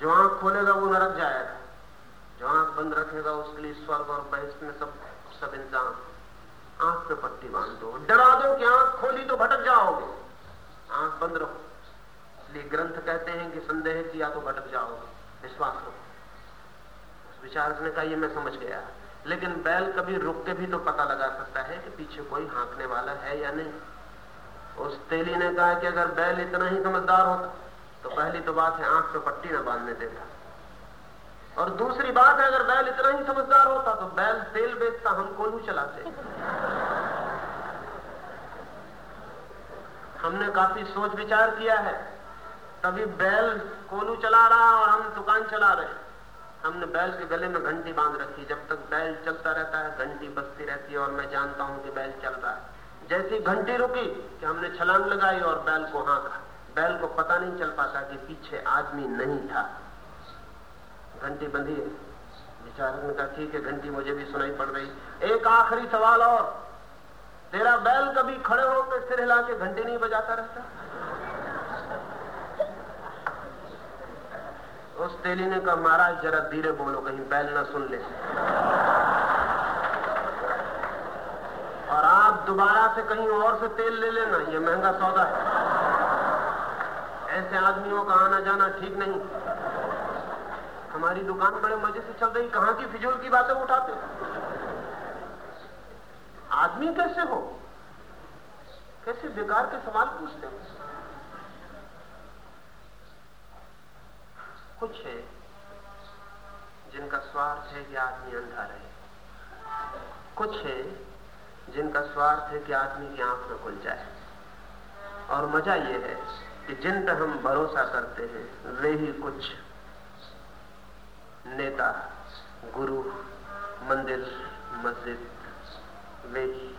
A: जो आँख खोलेगा वो नरक जाएगा। जो आँख बंद रखेगा उसके लिए स्वर्ग और बहस में सब सब इंसान आँख पे पट्टी बाँध। दो डरा दो कि आँख खोली तो भटक जाओगे। आँख बंद रखो इसलिए ग्रंथ कहते हैं कि संदेह किया तो भटक जाओगे। विश्वास रखो। विचारक ने कहा ये मैं समझ गया। लेकिन बैल कभी रुक के भी तो पता लगा सकता है कि पीछे कोई हाँकने वाला है या नहीं। उस तेली ने कहा कि अगर बैल इतना ही समझदार होता तो पहली तो बात है आँख पे पट्टी ना बांधने देता। और दूसरी बात है, अगर बैल इतना ही समझदार होता तो बैल तेल बेचता, हम कोलू चलाते? हमने काफ़ी सोच विचार किया है। तभी बैल कोलू चला रहा और हम दुकान चला रहे। हमने बैल के गले में घंटी बाँध रखी। जब तक बैल चलता रहता है, घंटी बजती रहती है और मैं जानता हूँ कि बैल चल रहा है। जैसी घंटी रुकी कि हमने छलांग लगाई और बैल को हाँका। बैल को पता नहीं चल पाता कि पीछे आदमी नहीं था। घंटी बंधी है। विचारक ने कहा, ठीक है, घंटी मुझे भी सुनाई पड़ रही। एक आखिरी सवाल और, तेरा बैल कभी खड़े होकर सिर हिला के घंटी नहीं बजाता रहता? उस तेली ने कहा, महाराज, जरा धीरे बोलो, कहीं बैल ना सुन ले। और आप दोबारा से कहीं और से तेल ले लेना, ये महँगा सौदा है। ऐसे आदमियों का आना जाना ठीक नहीं। हमारी दुकान बड़े मज़े से चल रही, कहाँ की फिजूल की बातें उठाते? आदमी कैसे हो? कैसे बेकार के सवाल पूछते हो? कुछ है जिनका स्वार्थ है कि आदमी अंधा रहे। कुछ है जिनका स्वार्थ है कि आदमी की आँख में खुल जाए। और मज़ा यह है कि जिन पर हम भरोसा करते हैं, वे ही कुछ नेता, गुरु, मंदिर, मस्जिद, वे ही।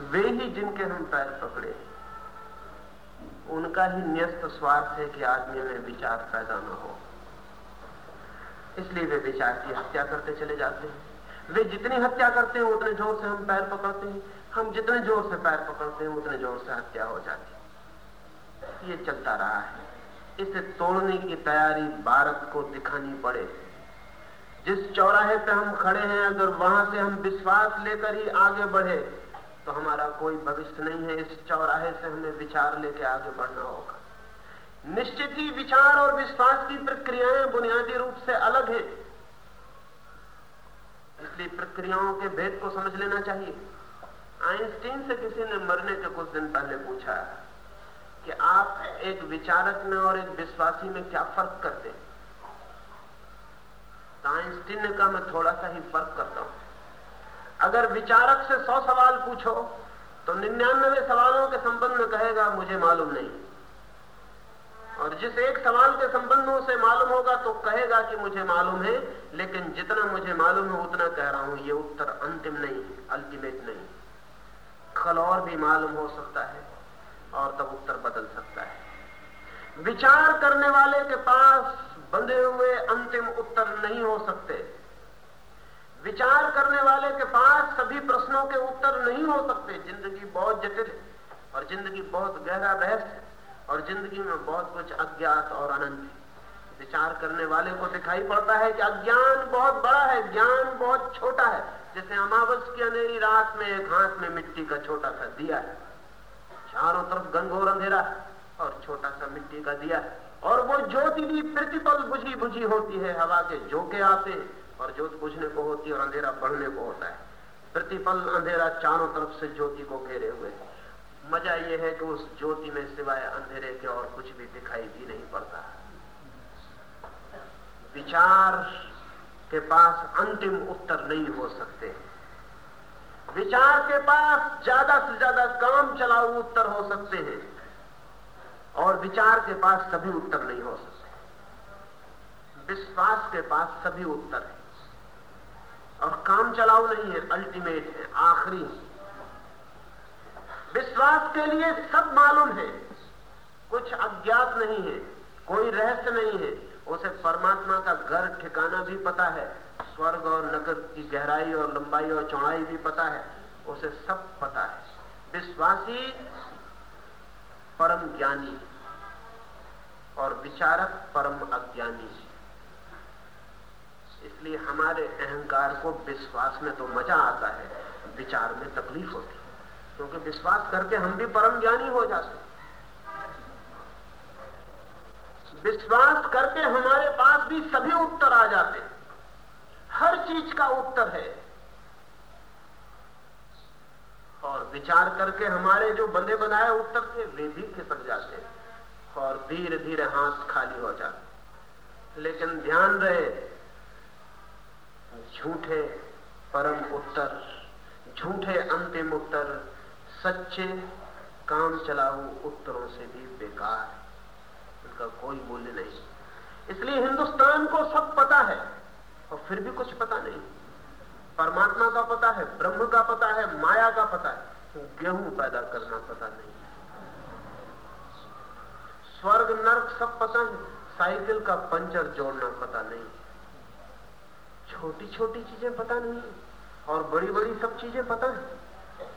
A: वे ही जिनके हम पैर पकड़े। उनका ही न्यस्त स्वार्थ है कि आदमी में विचार पैदा न हो। इसलिए वे विचार की हत्या करते चले जाते हैं। वे जितनी हत्या करते हैं, उतने ज़ोर से हम पैर पकड़ते हैं। हम जितने ज़ोर से पैर पकड़ते हैं, उतने ज़ोर से हत्या हो जाती है। ये चलता रहा है। इसे तोड़ने की तैयारी भारत को दिखानी पड़े। जिस चौराहे पे हम खड़े हैं, अगर वहाँ से हम विश्वास लेकर ही आगे बढ़े तो हमारा कोई भविष्य नहीं है। इस चौराहे से हमें विचार लेके आगे बढ़ना होगा। निश्चित ही विचार और विश्वास की प्रक्रियाएँ बुनियादी रूप से अलग है। इसलिए प्रक्रियाओं के भेद को समझ लेना चाहिए। आइंस्टीन से किसी ने मरने के कुछ दिन पहले पूछा कि आप एक विचारक में और एक विश्वासी में क्या फ़र्क करते हैं? तो आइंस्टीन ने कहा, मैं थोड़ा सा ही फ़र्क करता हूँ। अगर विचारक से सौ सवाल पूछो तो निन्यानवे सवालों के संबंध में कहेगा, मुझे मालूम नहीं। और जिस एक सवाल के संबंधों से मालूम होगा तो कहेगा कि मुझे मालूम है, लेकिन जितना मुझे मालूम है, उतना कह रहा हूँ, ये उत्तर अंतिम नहीं अल्टीमेट नहीं। कल और भी मालूम हो सकता है, और तब उत्तर बदल सकता है। विचार करने वाले के पास बंधे हुए अंतिम उत्तर नहीं हो सकते। विचार करने वाले के पास सभी प्रश्नों के उत्तर नहीं हो सकते। ज़िंदगी बहुत जटिल है और ज़िंदगी बहुत गहरा बहस है और ज़िंदगी में बहुत कुछ अज्ञात और अनंत है। विचार करने वाले को दिखाई पड़ता है कि अज्ञान बहुत बड़ा है, ज्ञान बहुत छोटा है। जैसे अमावस की अंधेरी रात में एक हाथ में मिट्टी का छोटा सा दिया है। चारों तरफ़ गंगोर अंधेरा और छोटा सा मिट्टी का दिया और वो ज्योति भी प्रतिपल बुझी बुझी होती है, हवा के झोंके आते और ज्योत बुझने को होती है और अंधेरा बढ़ने को होता है। प्रतिपल अंधेरा चारों तरफ़ से ज्योति को घेरे हुए। मज़ा यह है कि उस ज्योति में सिवाय अंधेरे के और कुछ भी दिखाई भी नहीं पड़ता। विचार के पास अंतिम उत्तर नहीं हो सकते। विचार के पास ज़्यादा से ज़्यादा काम चलाऊ उत्तर हो सकते हैं और विचार के पास सभी उत्तर नहीं हो सकते। विश्वास के पास सभी उत्तर है। और काम चलाओ नहीं है अल्टीमेट है, आखिरी विश्वास के लिए सब मालूम है। कुछ अज्ञात नहीं है, कोई रहस्य नहीं है। उसे परमात्मा का घर, ठिकाना भी पता है। स्वर्ग और नगर की गहराई और लंबाई और चौड़ाई भी पता है। उसे सब पता है। विश्वासी परम ज्ञानी और विचारक परम अज्ञानी। इसलिए हमारे अहंकार को विश्वास में तो मज़ा आता है, विचार में तकलीफ़ होती है। क्योंकि विश्वास करके हम भी परम ज्ञानी हो जाते विश्वास करके हमारे पास भी सभी उत्तर आ जाते हर चीज़ का उत्तर है। और विचार करके हमारे जो बंदे बनाए उत्तर थे, वे भी खिसक जाते और धीरे धीरे हाथ खाली हो जाते लेकिन ध्यान रहे झूठे परम उत्तर, झूठे अंतिम उत्तर, सच्चे काम चलाऊ उत्तरों से भी बेकार। उनका कोई मूल्य नहीं। इसलिए हिंदुस्तान को सब पता है, और फिर भी कुछ पता नहीं। परमात्मा का पता है, ब्रह्म का पता है, माया का पता है गेहूँ पैदा करना पता नहीं। स्वर्ग, नर्क सब पता है, साइकिल का पंचर जोड़ना पता नहीं। छोटी छोटी चीज़ें पता नहीं और बड़ी बड़ी सब चीज़ें पता है।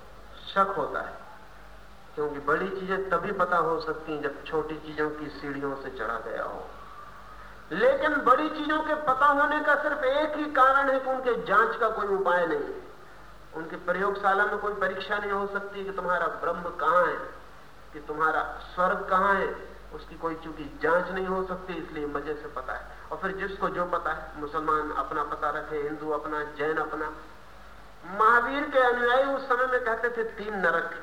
A: शक होता है, क्योंकि बड़ी चीज़ें तभी पता हो सकती हैं जब छोटी चीज़ों की सीढ़ियों से चढ़ा गया हो। लेकिन बड़ी चीज़ों के पता होने का सिर्फ़ एक ही कारण है कि उनके जाँच का कोई उपाय नहीं उनकी प्रयोगशाला में कोई परीक्षा नहीं हो सकती कि तुम्हारा ब्रह्म कहाँ है, कि तुम्हारा स्वर्ग कहाँ है, उसकी कोई चूँकि जाँच नहीं हो सकती, इसलिए मज़े से पता है। और फिर जिसको जो पता है, मुसलमान अपना पता रखे, हिंदू अपना, जैन अपना। महावीर के अनुयायी उस समय में कहते थे, तीन नरक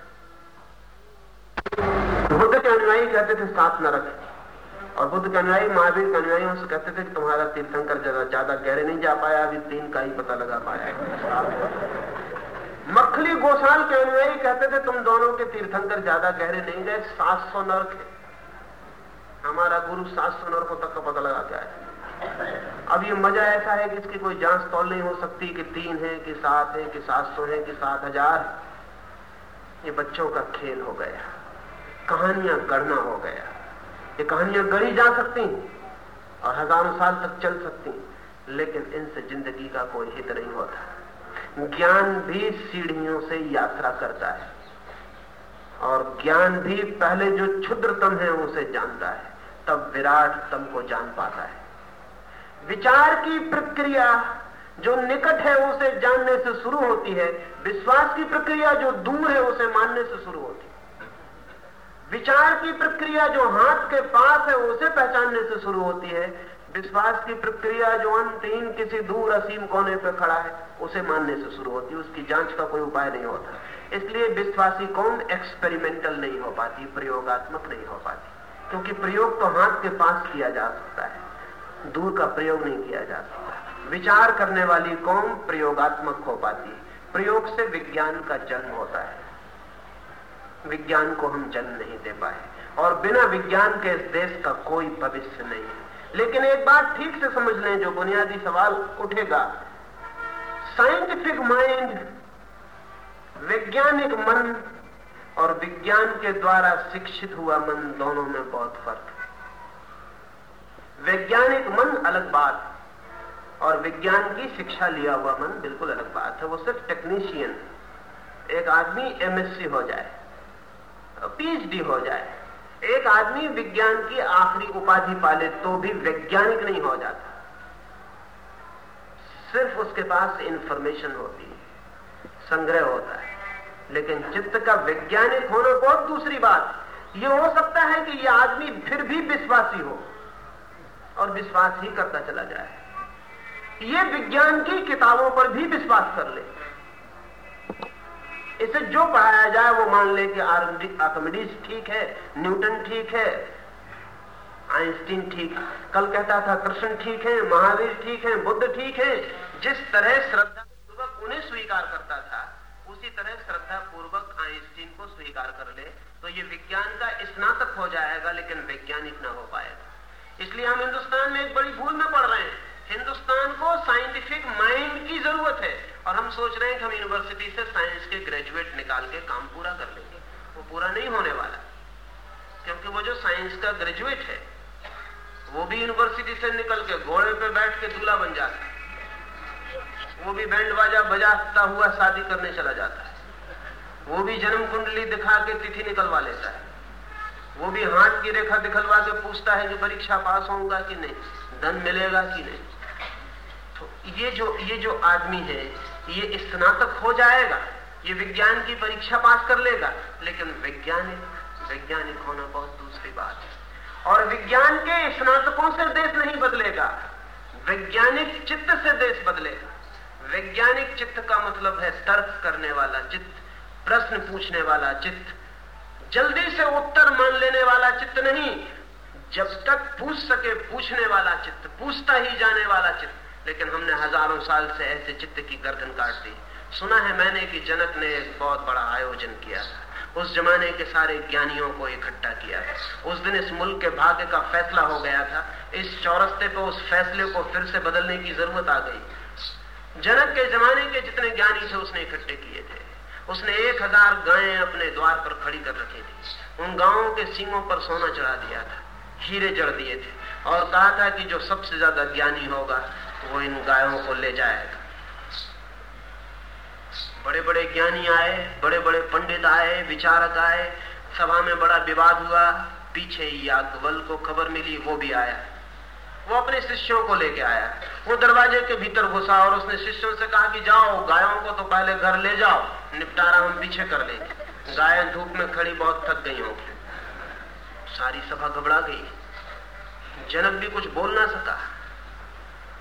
A: बुद्ध के अनुयायी कहते थे, सात नरक और बुद्ध के अनुयायी, महावीर के अनुयायी से कहते थे कि तुम्हारा तीर्थंकर ज़्यादा ज़्यादा गहरे नहीं जा पाया, अभी तीन का ही पता लगा पाया मखली गोसाल के अनुयायी कहते थे, तुम दोनों के तीर्थंकर ज़्यादा गहरे नहीं गए, सात सौ नरक है। हमारा गुरु सात सौ नरकों तक का पता लगा क्या है अब ये मज़ा ऐसा है कि इसकी कोई जाँच तौल नहीं हो सकती कि तीन है, कि सात है, कि सात सौ है, कि सात हज़ार। ये बच्चों का खेल हो गया। कहानियाँ गढ़ना हो गया। ये कहानियाँ गढ़ी जा सकती और हज़ारों साल तक चल सकती लेकिन इनसे ज़िंदगी का कोई हित नहीं होता। ज्ञान भी सीढ़ियों से यात्रा करता है और ज्ञान भी पहले जो क्षुद्रतम है उसे जानता है, तब विराट तम को जान पाता है। विचार की प्रक्रिया जो निकट है उसे जानने से शुरू होती है, विश्वास की प्रक्रिया जो दूर है उसे मानने से शुरू होती है। विचार की प्रक्रिया जो हाथ के पास है उसे पहचानने से शुरू होती है, विश्वास की प्रक्रिया जो अंतहीन किसी दूर असीम कोने पर खड़ा है, उसे मानने से शुरू होती है। उसकी जाँच का कोई उपाय नहीं होता। इसलिए विश्वासी कौन एक्सपेरिमेंटल नहीं हो पाती, प्रयोगात्मक नहीं हो पाती, क्योंकि प्रयोग तो हाथ के पास किया जा सकता है। दूर का प्रयोग नहीं किया जा सकता। विचार करने वाली कौन प्रयोगात्मक हो पाती? है प्रयोग से विज्ञान का जन्म होता है। विज्ञान को हम जन्म नहीं दे पाए। और बिना विज्ञान के इस देश का कोई भविष्य नहीं है। लेकिन एक बात ठीक से समझ लें, जो बुनियादी सवाल उठेगा। साइंटिफिक माइंड वैज्ञानिक मन और विज्ञान के द्वारा शिक्षित हुआ मन, दोनों में बहुत फ़र्क वैज्ञानिक मन अलग बात और विज्ञान की शिक्षा लिया हुआ मन बिल्कुल अलग बात है। वो सिर्फ़ टेक्नीशियन एक आदमी एमएससी हो जाए पीएचडी हो जाए, एक आदमी विज्ञान की आखिरी उपाधि पाले तो भी वैज्ञानिक नहीं हो जाता। सिर्फ़ उसके पास इंफॉर्मेशन होती है, संग्रह होता है। लेकिन चित्त का वैज्ञानिक होना बहुत दूसरी बात यह हो सकता है कि यह आदमी फिर भी विश्वासी हो। और विश्वास ही करता चला जाए। ये विज्ञान की किताबों पर भी विश्वास कर ले। इसे जो पढ़ाया जाए, वो मान ले कि आर्किमिडीज ठीक है, न्यूटन ठीक है, आइंस्टीन ठीक कल कहता था कृष्ण ठीक है, महावीर ठीक है, बुद्ध ठीक है। जिस तरह श्रद्धा पूर्वक उन्हें स्वीकार करता था, उसी तरह श्रद्धा पूर्वक आइंस्टीन को स्वीकार कर ले तो ये विज्ञान का स्नातक हो जाएगा, लेकिन वैज्ञानिक ना हो पाएगा। इसलिए हम हिंदुस्तान में एक बड़ी भूल में पड़ रहे हैं। हिंदुस्तान को साइंटिफिक माइंड की ज़रूरत है। और हम सोच रहे हैं कि हम यूनिवर्सिटी से साइंस के ग्रेजुएट निकाल के काम पूरा कर लेंगे। वो पूरा नहीं होने वाला। क्योंकि वो जो साइंस का ग्रेजुएट है, वो भी यूनिवर्सिटी से निकल के घोड़े पे बैठ के दूल्हा बन जाता है। वो भी बैंड बाजा बजाता हुआ शादी करने चला जाता है। वो भी जन्म कुंडली दिखा के तिथि निकलवा लेता है। वो भी हाथ की रेखा दिखलवा के पूछता है कि परीक्षा पास होगा कि नहीं, धन मिलेगा कि नहीं? तो ये जो ये जो आदमी है, ये स्नातक हो जाएगा, ये विज्ञान की परीक्षा पास कर लेगा, लेकिन वैज्ञानिक वैज्ञानिक होना बहुत दूसरी बात है। और विज्ञान के स्नातकों से देश नहीं बदलेगा, वैज्ञानिक चित्त से देश बदलेगा। वैज्ञानिक चित्त का मतलब है तर्क करने वाला चित्त, प्रश्न पूछने वाला चित्त जल्दी से उत्तर मान लेने वाला चित्त नहीं, जब तक पूछ सके पूछने वाला चित्त, पूछता ही जाने वाला चित्त। लेकिन हमने हज़ारों साल से ऐसे चित्त की गर्दन काट दी। सुना है मैंने कि जनक ने एक बहुत बड़ा आयोजन किया था। उस जमाने के सारे ज्ञानियों को इकट्ठा किया था। उस दिन इस मुल्क के भाग्य का फैसला हो गया था। इस चौरस्ते पर उस फैसले को फिर से बदलने की ज़रूरत आ गई। जनक के जमाने के जितने ज्ञानी थे, उसने इकट्ठे किए थे। उसने एक हज़ार गायें अपने द्वार पर खड़ी कर रखी थी। उन गाँवों के सींगों पर सोना चढ़ा दिया था, हीरे जड़ दिए थे और कहा था कि जो सबसे ज़्यादा ज्ञानी होगा, वो इन गायों को ले जाएगा। बड़े बड़े ज्ञानी आए बड़े बड़े पंडित आए, विचारक आए, सभा में बड़ा विवाद हुआ। पीछे यागवल को खबर मिली, वो भी आया। वो अपने शिष्यों को लेके आया। वो दरवाजे के भीतर घुसा और उसने शिष्यों से कहा कि जाओ, गायों को तो पहले घर ले जाओ। निपटारा हम पीछे कर लेंगे गाय धूप में खड़ी बहुत थक गई हो सारी सभा घबरा गई। जनक भी कुछ बोल ना सका।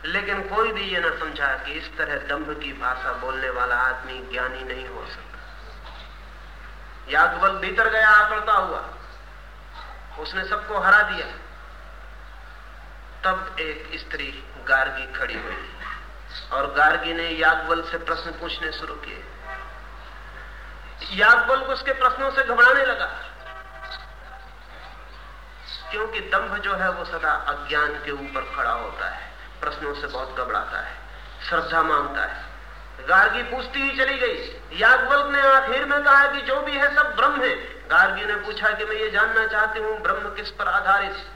A: लेकिन कोई भी ये ना समझा कि इस तरह दम्भ की भाषा बोलने वाला आदमी ज्ञानी नहीं हो सकता। यागवल भीतर गया आकड़ता हुआ। उसने सबको हरा दिया। तब एक स्त्री गार्गी खड़ी हुई। और गार्गी ने यागवल से प्रश्न पूछने शुरू किए। यागवल को उसके प्रश्नों से घबराने लगा। क्योंकि दंभ जो है वो सदा अज्ञान के ऊपर खड़ा होता है। प्रश्नों से बहुत घबराता है, श्रद्धा माँगता है। गार्गी पूछती ही चली गई यागवल ने आखिर में कहा कि जो भी है सब ब्रह्म है। गार्गी ने पूछा कि मैं ये जानना चाहती हूँ, ब्रह्म किस पर आधारित?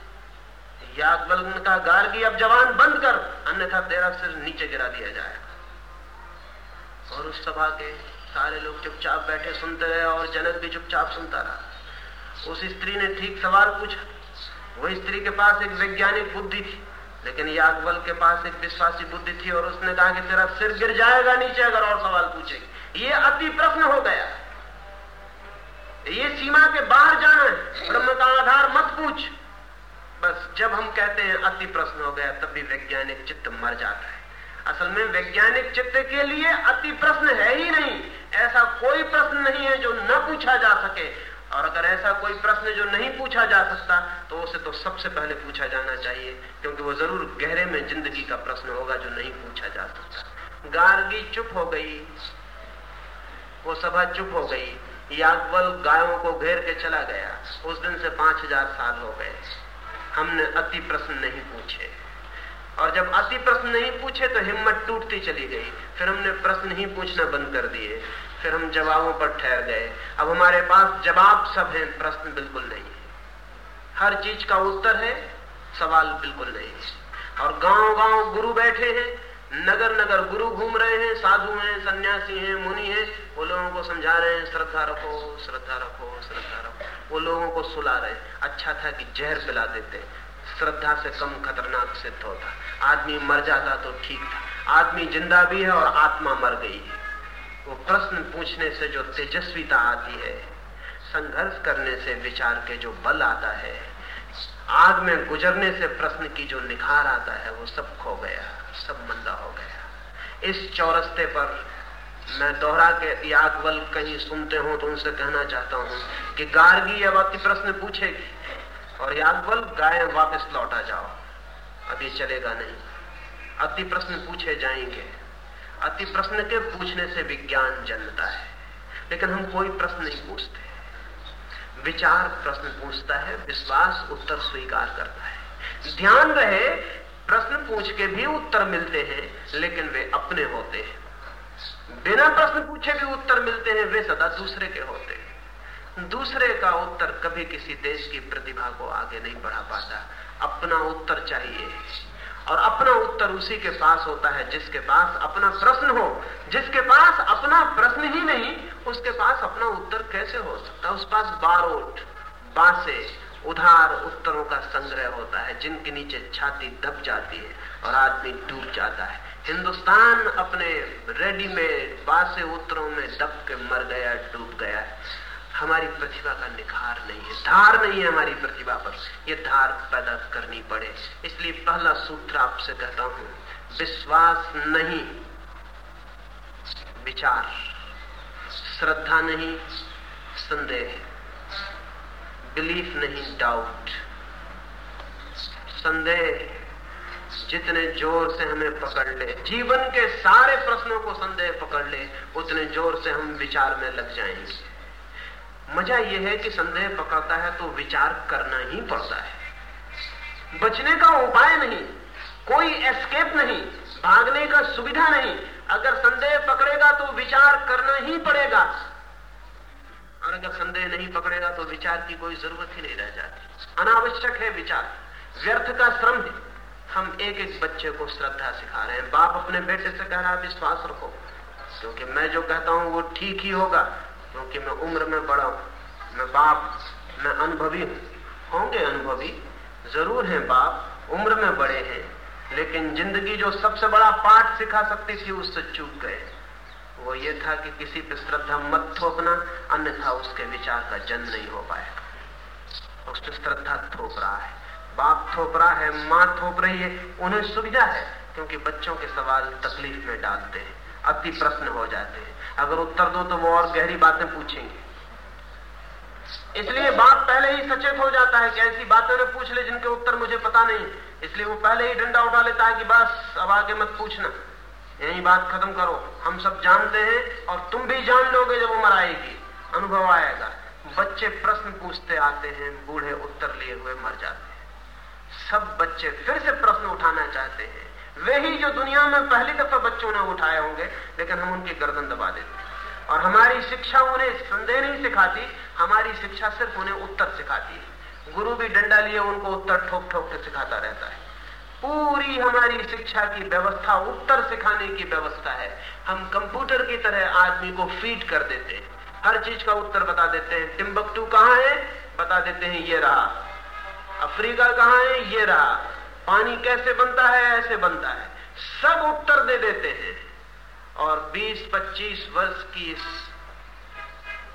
A: यागबल ने कहा, गार्गी, अब जवान बंद कर, अन्यथा तेरा सिर नीचे गिरा दिया जाएगा। और उस सभा के सारे लोग चुपचाप बैठे सुनते रहे और जनक भी चुपचाप सुनता रहा। उस स्त्री ने ठीक सवाल पूछा। वो स्त्री के पास एक वैज्ञानिक बुद्धि थी, लेकिन यागबल के पास एक विश्वासी बुद्धि थी और उसने कहा कि तेरा सिर गिर जाएगा नीचे अगर और सवाल पूछेगी। ये अति प्रश्न हो गया। ये सीमा के बाहर जाना है। ब्रह्म का आधार मत पूछ। बस जब हम कहते हैं अति प्रश्न हो गया, तब भी वैज्ञानिक चित्त मर जाता है। असल में वैज्ञानिक चित्त के लिए अति प्रश्न है ही नहीं। ऐसा कोई प्रश्न नहीं है जो न पूछा जा सके। और अगर ऐसा कोई प्रश्न जो नहीं पूछा जा सकता तो उसे तो सबसे पहले पूछा जाना चाहिए, क्योंकि वो ज़रूर गहरे में ज़िंदगी का प्रश्न होगा जो नहीं पूछा जा सकता। गार्गी चुप हो गई। वो सभा चुप हो गई। यागवल गायों को घेर के चला गया। उस दिन से पाँच हज़ार साल हो गए। हमने अति प्रश्न नहीं पूछे। और जब अति प्रश्न नहीं पूछे तो हिम्मत टूटती चली गई। फिर हमने प्रश्न ही पूछना बंद कर दिए। फिर हम जवाबों पर ठहर गए। अब हमारे पास जवाब सब है, प्रश्न बिल्कुल नहीं। है हर चीज़ का उत्तर है, सवाल बिल्कुल नहीं। है और गाँव गाँव गुरु बैठे हैं नगर नगर गुरु घूम रहे हैं, साधु हैं, सन्यासी हैं, मुनि हैं, वो लोगों को समझा रहे हैं, श्रद्धा रखो श्रद्धा रखो श्रद्धा रखो। वो लोगों को सुला रहे अच्छा था कि जहर पिला देते। श्रद्धा से कम खतरनाक सिद्ध होता। आदमी मर जाता तो ठीक था। आदमी ज़िंदा भी है और आत्मा मर गई है। वो प्रश्न पूछने से जो तेजस्विता आती है, संघर्ष करने से विचार के जो बल आता है, आग में गुजरने से प्रश्न की जो निखार आता है, वो सब खो गया, सब मंदा हो गया। इस चौरस्ते पर मैं दोहरा के यागवल कहीं सुनते हो तो उनसे कहना चाहता हूँ कि गार्गी अब अति प्रश्न पूछेगी और यागवल गाय वापस लौटा जाओ। अभी चलेगा नहीं। अति प्रश्न पूछे जाएँगे। अति प्रश्न के पूछने से विज्ञान जन्मता है। लेकिन हम कोई प्रश्न नहीं पूछते। विचार प्रश्न पूछता है, विश्वास उत्तर स्वीकार करता है। ध्यान रहे, प्रश्न पूछ के भी उत्तर मिलते हैं, लेकिन वे अपने होते हैं। बिना प्रश्न पूछे भी उत्तर मिलते हैं, वे सदा दूसरे के होते हैं। दूसरे का उत्तर कभी किसी देश की प्रतिभा को आगे नहीं बढ़ा पाता। अपना उत्तर चाहिए। और अपना उत्तर उसी के पास होता है जिसके पास अपना प्रश्न हो। जिसके पास अपना प्रश्न ही नहीं, उसके पास अपना उत्तर कैसे हो सकता है? उस पास बारोट, बासे, उधार उत्तरों का संग्रह होता है, जिनके नीचे छाती दब जाती है और आदमी डूब जाता है। हिंदुस्तान अपने रेडीमेड बासे उत्तरों में दब के मर गया, डूब गया हमारी प्रतिभा का निखार नहीं है, धार नहीं है हमारी प्रतिभा पर। यह धार पैदा करनी पड़े। इसलिए पहला सूत्र आपसे कहता हूँ, विश्वास नहीं, विचार। श्रद्धा नहीं, संदेह। बिलीफ नहीं, डाउट। संदेह, जितने ज़ोर से हमें पकड़ ले, जीवन के सारे प्रश्नों को संदेह पकड़ ले, उतने ज़ोर से हम विचार में लग जाएँगे। मज़ा यह है कि संदेह पकड़ता है तो विचार करना ही पड़ता है। बचने का उपाय नहीं, कोई एस्केप नहीं, भागने का सुविधा नहीं। अगर संदेह पकड़ेगा तो विचार करना ही पड़ेगा। और अगर संदेह नहीं पकड़ेगा तो विचार की कोई ज़रूरत ही नहीं रह जाती। अनावश्यक है विचार। व्यर्थ का श्रम है। हम एक एक बच्चे को श्रद्धा सिखा रहे हैं। बाप अपने बेटे से कह रहा है विश्वास रखो। क्योंकि मैं जो कहता हूँ वो ठीक ही होगा। क्योंकि मैं उम्र में बड़ा हूँ, मैं बाप, मैं अनुभवी हूँ। होंगे अनुभवी? ज़रूर हैं बाप, उम्र में बड़े हैं, लेकिन ज़िंदगी जो सबसे बड़ा पाठ सिखा सकती थी, उससे चूक गए। वो ये था कि किसी पे श्रद्धा मत थोपना, अन्यथा उसके विचार का जन्म नहीं हो पाएगा उस पर श्रद्धा थोप रहा है। बाप थोप रहा है, माँ थोप रही है, उन्हें सुविधा है, क्योंकि बच्चों के सवाल तकलीफ़ में डालते हैं, अति प्रश्न हो जाते हैं। अगर उत्तर दो तो वो और गहरी बातें पूछेंगे। इसलिए बात पहले ही सचेत हो जाता है कि ऐसी बातें ने पूछ ले जिनके उत्तर मुझे पता नहीं। इसलिए वो पहले ही डंडा उठा लेता है कि बस, अब आगे मत पूछना। यही बात खत्म करो। हम सब जानते हैं और तुम भी जान लोगे जब उम्र आएगी। अनुभव आएगा। बच्चे प्रश्न पूछते आते हैं, बूढ़े उत्तर लिए हुए मर जाते हैं। सब बच्चे फिर से प्रश्न उठाना चाहते हैं। वे ही जो दुनिया में पहली दफ़ा बच्चों ने उठाए होंगे, लेकिन हम उनकी गर्दन दबा देते और हमारी शिक्षा उन्हें संदेह नहीं सिखाती, हमारी शिक्षा सिर्फ़ उन्हें उत्तर सिखाती है। गुरु भी डंडा लिए उनको उत्तर ठोक ठोक के सिखाता रहता है। पूरी हमारी शिक्षा की व्यवस्था उत्तर सिखाने की व्यवस्था है। हम कंप्यूटर की तरह आदमी को फ़ीड कर देते हैं। हर चीज़ का उत्तर बता देते हैं। टिम्बकटू कहाँ है? बता देते हैं, ये रहा। अफ्रीका कहाँ है? ये रहा। पानी कैसे बनता है, ऐसे बनता है। सब उत्तर दे देते हैं। और 20-25 वर्ष की इस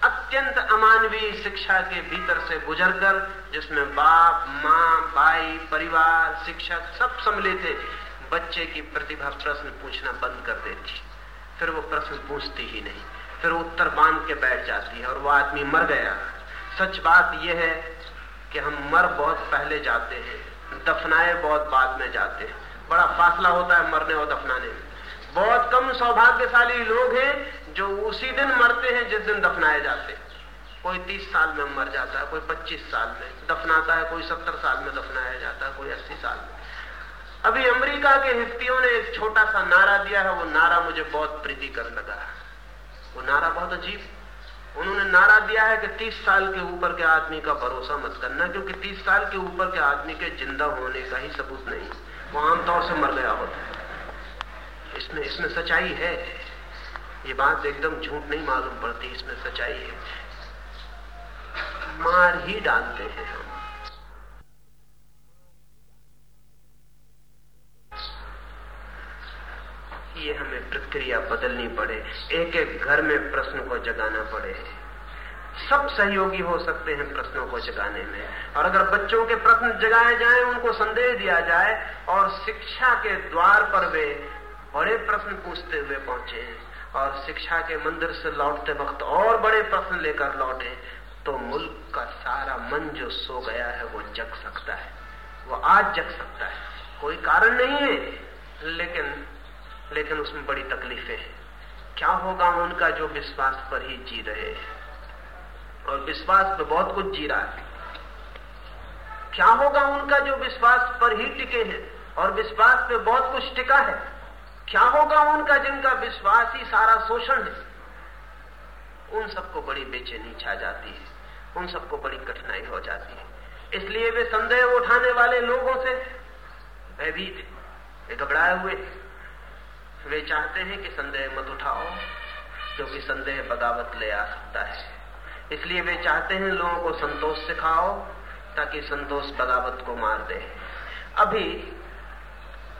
A: अत्यंत अमानवीय शिक्षा के भीतर से गुजरकर, जिसमें बाप, माँ, भाई, परिवार, शिक्षक सब सम्मिलित थे बच्चे की प्रतिभा प्रश्न पूछना बंद कर देती। फिर वो प्रश्न पूछती ही नहीं। फिर उत्तर बाँध के बैठ जाती है और वो आदमी मर गया। सच बात यह है कि हम मर बहुत पहले जाते हैं। दफनाए बहुत बाद में जाते हैं। बड़ा फासला होता है मरने और दफनाने में। बहुत कम सौभाग्यशाली लोग हैं जो उसी दिन मरते हैं जिस दिन दफनाए जाते हैं। कोई तीस साल में मर जाता है, कोई पच्चीस साल में दफनाता है, कोई सत्तर साल में दफनाया जाता है, कोई अस्सी साल में। अभी अमेरिका के हिस्तियों ने एक छोटा सा नारा दिया है, वो नारा मुझे बहुत प्रीति कर लगा वो नारा बहुत अजीब उन्होंने नारा दिया है कि 30 साल के ऊपर के आदमी का भरोसा मत करना, क्योंकि 30 साल के ऊपर के आदमी के ज़िंदा होने का ही सबूत नहीं। वो आमतौर से मर गया होता है। इसमें इसमें सच्चाई है। ये बात एकदम झूठ नहीं मालूम पड़ती, इसमें सच्चाई है। मार ही डालते हैं हम। ये हमें प्रक्रिया बदलनी पड़े एक एक घर में प्रश्न को जगाना पड़े। सब सहयोगी हो सकते हैं प्रश्नों को जगाने में। और अगर बच्चों के प्रश्न जगाए जाएँ, उनको संदेह दिया जाए, और शिक्षा के द्वार पर वे बड़े प्रश्न पूछते हुए पहुँचे और शिक्षा के मंदिर से लौटते वक्त और बड़े प्रश्न लेकर लौटे तो मुल्क का सारा मन जो सो गया है, वो जग सकता है। वो आज जग सकता है। कोई कारण नहीं है, लेकिन लेकिन उसमें बड़ी तकलीफें हैं। क्या होगा उनका जो विश्वास पर ही जी रहे हैं? और विश्वास पे बहुत कुछ जी रहा है। क्या होगा उनका जो विश्वास पर ही टिके हैं? और विश्वास पे बहुत कुछ टिका है। क्या होगा उनका जिनका विश्वास ही सारा शोषण है? उन सबको बड़ी बेचैनी छा जाती है। उन सबको बड़ी कठिनाई हो जाती है। इसलिए वे संदेह उठाने वाले लोगों से भयभीत वे घबराए हुए वे चाहते हैं कि संदेह मत उठाओ, क्योंकि संदेह बगावत ले आ सकता है। इसलिए वे चाहते हैं लोगों को संतोष सिखाओ, ताकि संतोष बगावत को मार दे। अभी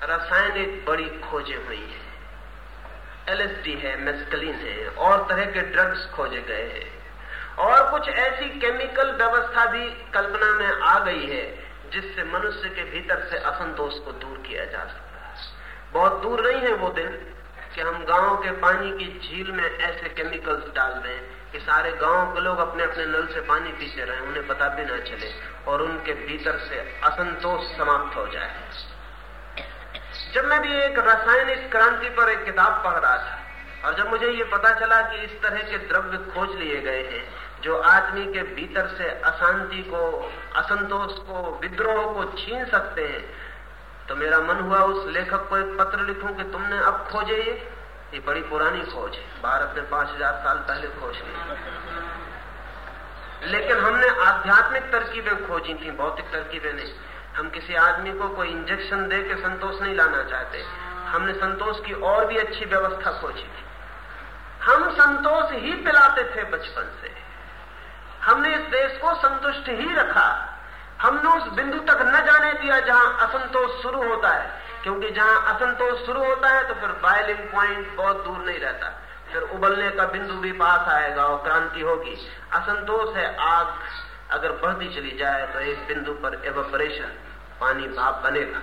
A: रासायनिक बड़ी खोजें हुई हैं। एलएसडी है मेस्कलिन है, और तरह के ड्रग्स खोजे गए हैं। और कुछ ऐसी केमिकल व्यवस्था भी कल्पना में आ गई है, जिससे मनुष्य के भीतर से असंतोष को दूर किया जा सकता बहुत दूर नहीं है वो दिन कि हम गाँव के पानी की झील में ऐसे केमिकल्स डाल दें कि सारे गाँव के लोग अपने अपने नल से पानी पीते रहे, उन्हें पता भी ना चले और उनके भीतर से असंतोष समाप्त हो जाए। जब मैं भी एक रासायनिक क्रांति पर एक किताब पढ़ रहा था, और जब मुझे ये पता चला कि इस तरह के द्रव्य खोज लिए गए हैं, जो आदमी के भीतर से अशांति को, असंतोष को, विद्रोह को छीन सकते हैं तो मेरा मन हुआ उस लेखक को एक पत्र लिखूं कि तुमने अब खोजे ये? ये बड़ी पुरानी खोज है। भारत ने पाँच हज़ार साल पहले खोज ली लेकिन हमने आध्यात्मिक तरकीबें खोजी थी, भौतिक तरकीबें नहीं। हम किसी आदमी को कोई इंजेक्शन दे के संतोष नहीं लाना चाहते। हमने संतोष की और भी अच्छी व्यवस्था खोजी थी। हम संतोष ही पिलाते थे बचपन से। हमने इस देश को संतुष्ट ही रखा। हमने उस बिंदु तक न जाने दिया जहाँ असंतोष शुरू होता है। क्योंकि जहाँ असंतोष शुरू होता है तो फिर बाइलिंग प्वाइंट बहुत दूर नहीं रहता। फिर उबलने का बिंदु भी पास आएगा और क्रांति होगी। असंतोष है आग। अगर बढ़ती चली जाए तो एक बिंदु पर एवोपरेशन पानी भाप बनेगा।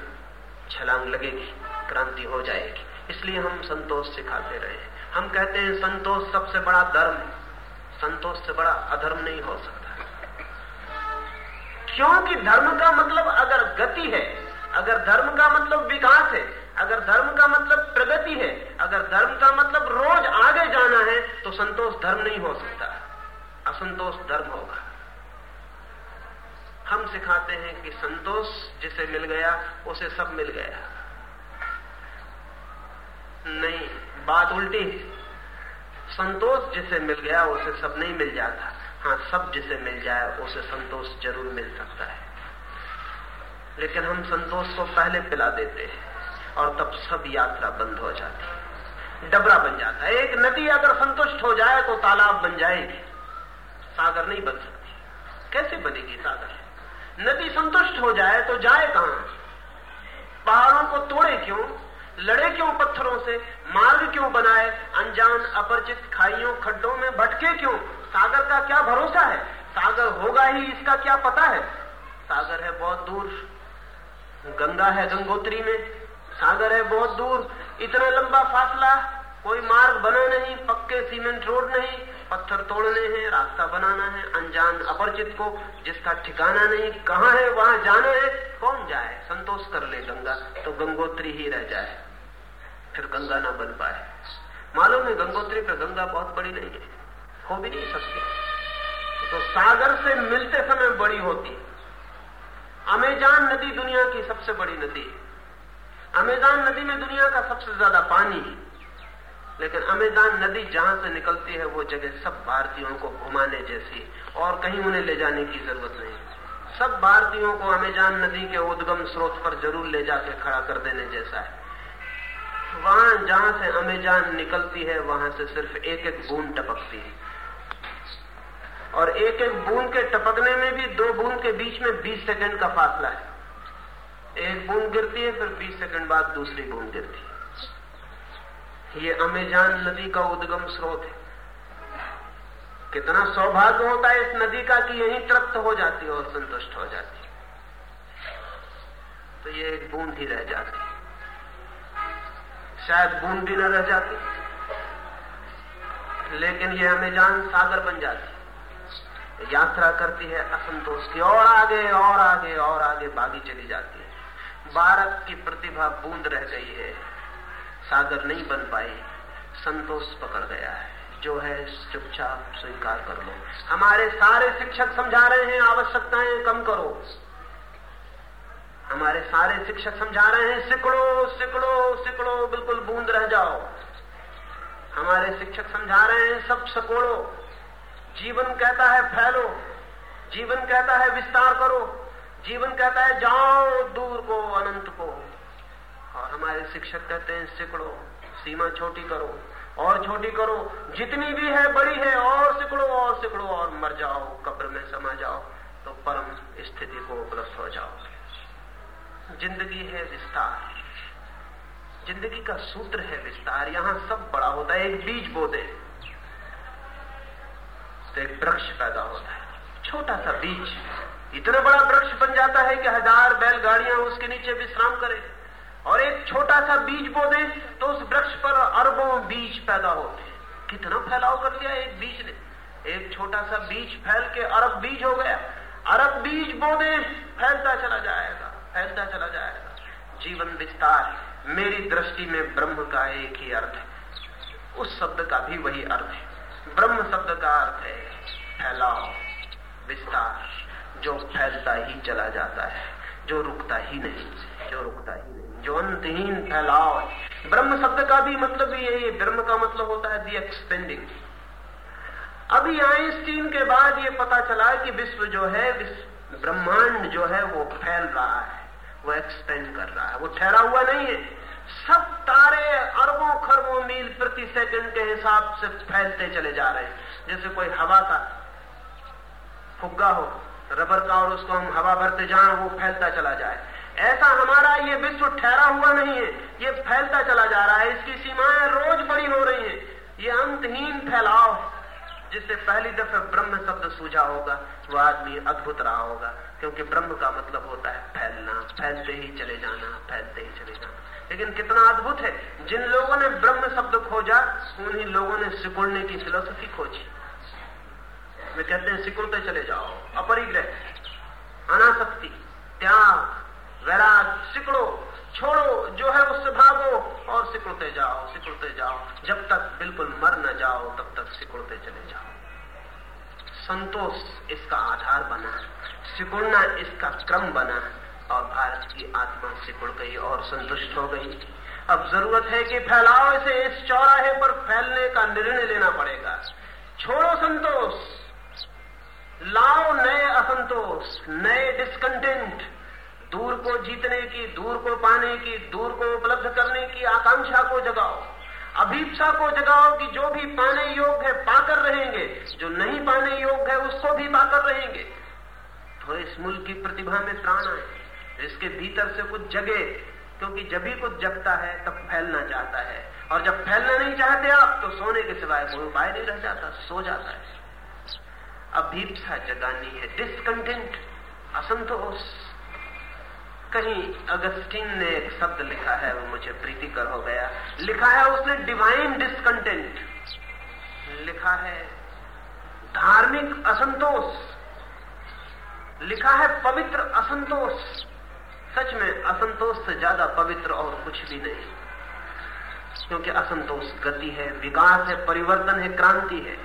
A: छलांग लगेगी, क्रांति हो जाएगी। इसलिए हम संतोष सिखाते रहे। हम कहते हैं, संतोष सबसे बड़ा धर्म संतोष से बड़ा अधर्म नहीं हो सकता। क्योंकि धर्म का मतलब अगर गति है, अगर धर्म का मतलब विकास है, अगर धर्म का मतलब प्रगति है, अगर धर्म का मतलब रोज आगे जाना है तो संतोष धर्म नहीं हो सकता। असंतोष धर्म होगा। हम सिखाते हैं कि संतोष जिसे मिल गया, उसे सब मिल गया। नहीं, बात उल्टी है। संतोष जिसे मिल गया, उसे सब नहीं मिल जाता। हाँ सब जिसे मिल जाए, उसे संतोष ज़रूर मिल सकता है। लेकिन हम संतोष को पहले पिला देते हैं, और तब सब यात्रा बंद हो जाती है। डबरा बन जाता है। एक नदी अगर संतुष्ट हो जाए तो तालाब बन जाएगी। सागर नहीं बन सकती। कैसे बनेगी सागर? नदी संतुष्ट हो जाए तो जाए कहाँ? पहाड़ों को तोड़े क्यों? लड़े क्यों पत्थरों से? मार्ग क्यों बनाए? अनजान, अपरिचित खाइयों, खड्डों में भटके क्यों? सागर का क्या भरोसा है? सागर होगा ही, इसका क्या पता है? सागर है बहुत दूर। गंगा है गंगोत्री में। सागर है बहुत दूर। इतना लंबा फासला, कोई मार्ग बना नहीं, पक्के सीमेंट रोड नहीं। पत्थर तोड़ने हैं, रास्ता बनाना है, अनजान अपरिचित को जिसका ठिकाना नहीं, कहाँ है, वहाँ जाना है, कौन जाए? संतोष कर ले गंगा तो गंगोत्री ही रह जाए। फिर गंगा ना बन पाए। मालूम है गंगोत्री पर गंगा बहुत बड़ी नहीं है। हो भी नहीं सकती। तो सागर से मिलते समय बड़ी होती है। अमेजान नदी दुनिया की सबसे बड़ी नदी है। अमेजान नदी में दुनिया का सबसे ज़्यादा पानी है। लेकिन अमेजान नदी जहाँ से निकलती है, वो जगह सब भारतीयों को घुमाने जैसी और कहीं उन्हें ले जाने की ज़रूरत नहीं सब भारतीयों को अमेजान नदी के उद्गम स्रोत पर ज़रूर ले जाके खड़ा कर देने जैसा है। वहाँ जहाँ से अमेजान निकलती है, वहाँ से सिर्फ़ एक एक बूंद टपकती है। और एक एक बूंद के टपकने में भी दो बूंद के बीच में 20 सेकंड का फासला है। एक बूंद गिरती है, फिर 20 सेकंड बाद दूसरी बूंद गिरती है। ये अमेजान नदी का उद्गम स्रोत है। कितना सौभाग्य होता है इस नदी का कि यही तृप्त हो जाती है और संतुष्ट हो जाती है। तो ये एक बूंद ही रह जाती है। शायद बूंद भी न रह जाती, लेकिन ये अमेजान सागर बन जाती यात्रा करती है असंतोष की और आगे और आगे और आगे भागी चली जाती है। भारत की प्रतिभा बूंद रह गई है। सागर नहीं बन पाई। संतोष पकड़ गया है। जो है, चुपचाप स्वीकार कर लो। हमारे सारे शिक्षक समझा रहे हैं, आवश्यकताएँ कम करो। हमारे सारे शिक्षक समझा रहे हैं, सिकड़ो सिकड़ो सिकड़ो, बिल्कुल बूंद रह जाओ। हमारे शिक्षक समझा रहे हैं, सब सकोड़ो। जीवन कहता है फैलो, जीवन कहता है विस्तार करो, जीवन कहता है जाओ दूर को, अनंत को। और हमारे शिक्षक कहते हैं, सिकड़ो, सीमा छोटी करो, और छोटी करो, जितनी भी है बड़ी है, और सिकड़ो और सिकड़ो, और मर जाओ, कब्र में समा जाओ तो परम स्थिति को उपलब्ध हो जाओ। ज़िंदगी है विस्तार, ज़िंदगी का सूत्र है विस्तार, यहाँ सब बड़ा होता है, एक बीज बोते दे। तो एक वृक्ष पैदा होता है। छोटा सा बीज इतना बड़ा वृक्ष बन जाता है कि हज़ार बैलगाड़ियाँ उसके नीचे विश्राम करें। और एक छोटा सा बीज बो दे तो उस वृक्ष पर अरबों बीज पैदा होते हैं। कितना फैलाव कर दिया एक बीज ने। एक छोटा सा बीज फैल के अरब बीज हो गया। अरब बीज बो दे, फैलता चला जाएगा, फैलता चला जाएगा। जीवन विस्तार, मेरी दृष्टि में ब्रह्म का एक ही अर्थ है। उस शब्द का भी वही अर्थ है। ब्रह्म शब्द का अर्थ है फैलाव, विस्तार, जो फैलता ही चला जाता है, जो रुकता ही नहीं, जो रुकता ही नहीं, जो अंतहीन फैलाव है। ब्रह्म शब्द का भी मतलब यही है। ब्रह्म का मतलब होता है दी एक्सपेंडिंग अभी आइंस्टीन के बाद ये पता चला कि विश्व जो है ब्रह्मांड जो है, वो फैल रहा है, वो एक्सपेंड कर रहा है, वो ठहरा हुआ नहीं है। सब तारे अरबों खरबों मील प्रति सेकंड के हिसाब से फैलते चले जा रहे हैं। जैसे कोई हवा का फुग्गा हो, रबर का और उसको हम हवा भरते जाए, वो फैलता चला जाए। ऐसा हमारा ये विश्व ठहरा हुआ नहीं है, ये फैलता चला जा रहा है। इसकी सीमाएँ रोज बड़ी हो रही हैं। ये अंतहीन फैलाव जिससे पहली दफे ब्रह्म शब्द सूझा होगा, वो आदमी अद्भुत रहा होगा। क्योंकि ब्रह्म का मतलब होता है फैलना, फैलते ही चले जाना, फैलते ही चले जाना। लेकिन कितना अद्भुत है। जिन लोगों ने ब्रह्म शब्द खोजा, उन्हीं लोगों ने सिकुड़ने की फिलोसफी खोजी। वे कहते हैं, सिकुड़ते चले जाओ, अपरिग्रह, अनासक्ति, त्याग, वैराग, सिकड़ो, छोड़ो, जो है उससे भागो और सिकुड़ते जाओ सिकुड़ते जाओ। जब तक बिल्कुल मर न जाओ, तब तक सिकुड़ते चले जाओ। संतोष इसका आधार बना, सिकुड़ना इसका क्रम बना। और भारत की आत्मा सिकुड़ गई और संतुष्ट हो गई। अब ज़रूरत है कि फैलाव से इस चौराहे पर फैलने का निर्णय लेना पड़ेगा। छोड़ो संतोष। लाओ नए असंतोष, नए डिस्कंटेंट दूर को जीतने की, दूर को पाने की, दूर को उपलब्ध करने की आकांक्षा को जगाओ। अभीपसा को जगाओ कि जो भी पाने योग्य है, पाकर रहेंगे। जो नहीं पाने योग्य है, उसको भी पाकर रहेंगे। तो इस मुल्क की प्रतिभा में प्राण आए। इसके भीतर से कुछ जगे, क्योंकि जब भी कुछ जगता है, तब फैलना चाहता है। और जब फैलना नहीं चाहते आप तो सोने के सिवाय कोई उपाय नहीं रह जाता, सो जाता है। अभीपसा जगानी है डिसकंटेंट असंतोष। कहीं अगस्टिन ने एक शब्द लिखा है, वो मुझे प्रीतिकर हो गया। लिखा है उसने डिवाइन डिसकंटेंट लिखा है धार्मिक असंतोष। लिखा है पवित्र असंतोष। सच में असंतोष से ज़्यादा पवित्र और कुछ भी नहीं। क्योंकि असंतोष गति है, विकास है, परिवर्तन है, क्रांति है।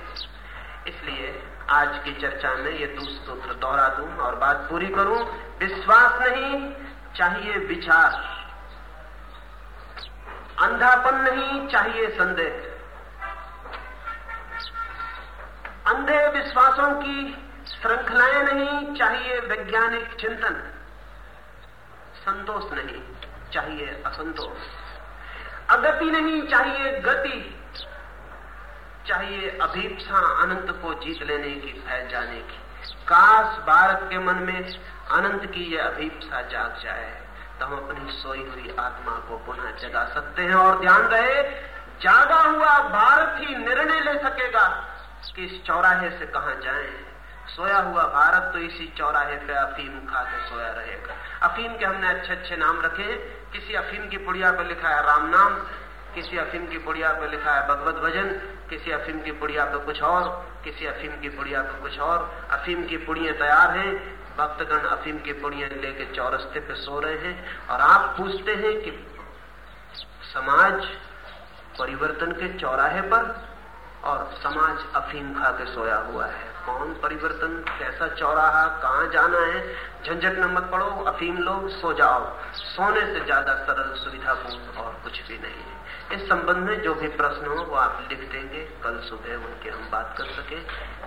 A: इसलिए आज की चर्चा में ये दूसरे सूत्र दोहरा दूँ और बात पूरी करूँ। विश्वास नहीं, चाहिए विचार। अंधापन नहीं, चाहिए संदेह। अंधे विश्वासों की श्रृंखलाएँ नहीं, चाहिए वैज्ञानिक चिंतन। संतोष नहीं चाहिए असंतोष। अगति नहीं, चाहिए गति। चाहिए अभीपसा अनंत को जीत लेने की फैल जाने की। काश भारत के मन में अनंत की यह अभीपसा जाग जाए तो हम अपनी सोई हुई आत्मा को पुनः जगा सकते हैं। और ध्यान रहे, जागा हुआ भारत ही निर्णय ले सकेगा कि इस चौराहे से कहा जाए। सोया हुआ भारत तो इसी चौराहे पे अफीम खा के सोया रहेगा। अफीम के हमने अच्छे अच्छे नाम रखे किसी अफीम की पुड़िया पे लिखा है राम नाम, किसी अफीम की पुड़िया पे लिखा है भगवत भजन, किसी अफीम की पुड़िया पे कुछ और, किसी अफीम की पुड़िया पे कुछ और। अफीम की पुड़िया तैयार हैं। भक्तगण अफीम की पुड़िया लेके चौरस्ते पे सो रहे हैं। और आप पूछते हैं कि समाज परिवर्तन के चौराहे पर और समाज अफीम खा के सोया हुआ है। कौन परिवर्तन? कैसा चौराहा? कहाँ जाना है? झंझट में मत पड़ो, अफीम लोग, सो जाओ। सोने से ज़्यादा सरल, सुविधापूर्ण और कुछ भी नहीं है। इस संबंध में जो भी प्रश्न हो, वो आप लिख देंगे। कल सुबह उनके हम बात कर सके।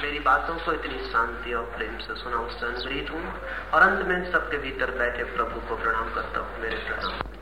A: मेरी बातों को इतनी शांति और प्रेम से सुना उससे अनुग्रहित हूँ। और अंत में सबके भीतर बैठे प्रभु को प्रणाम करता हूँ। मेरे प्रणाम।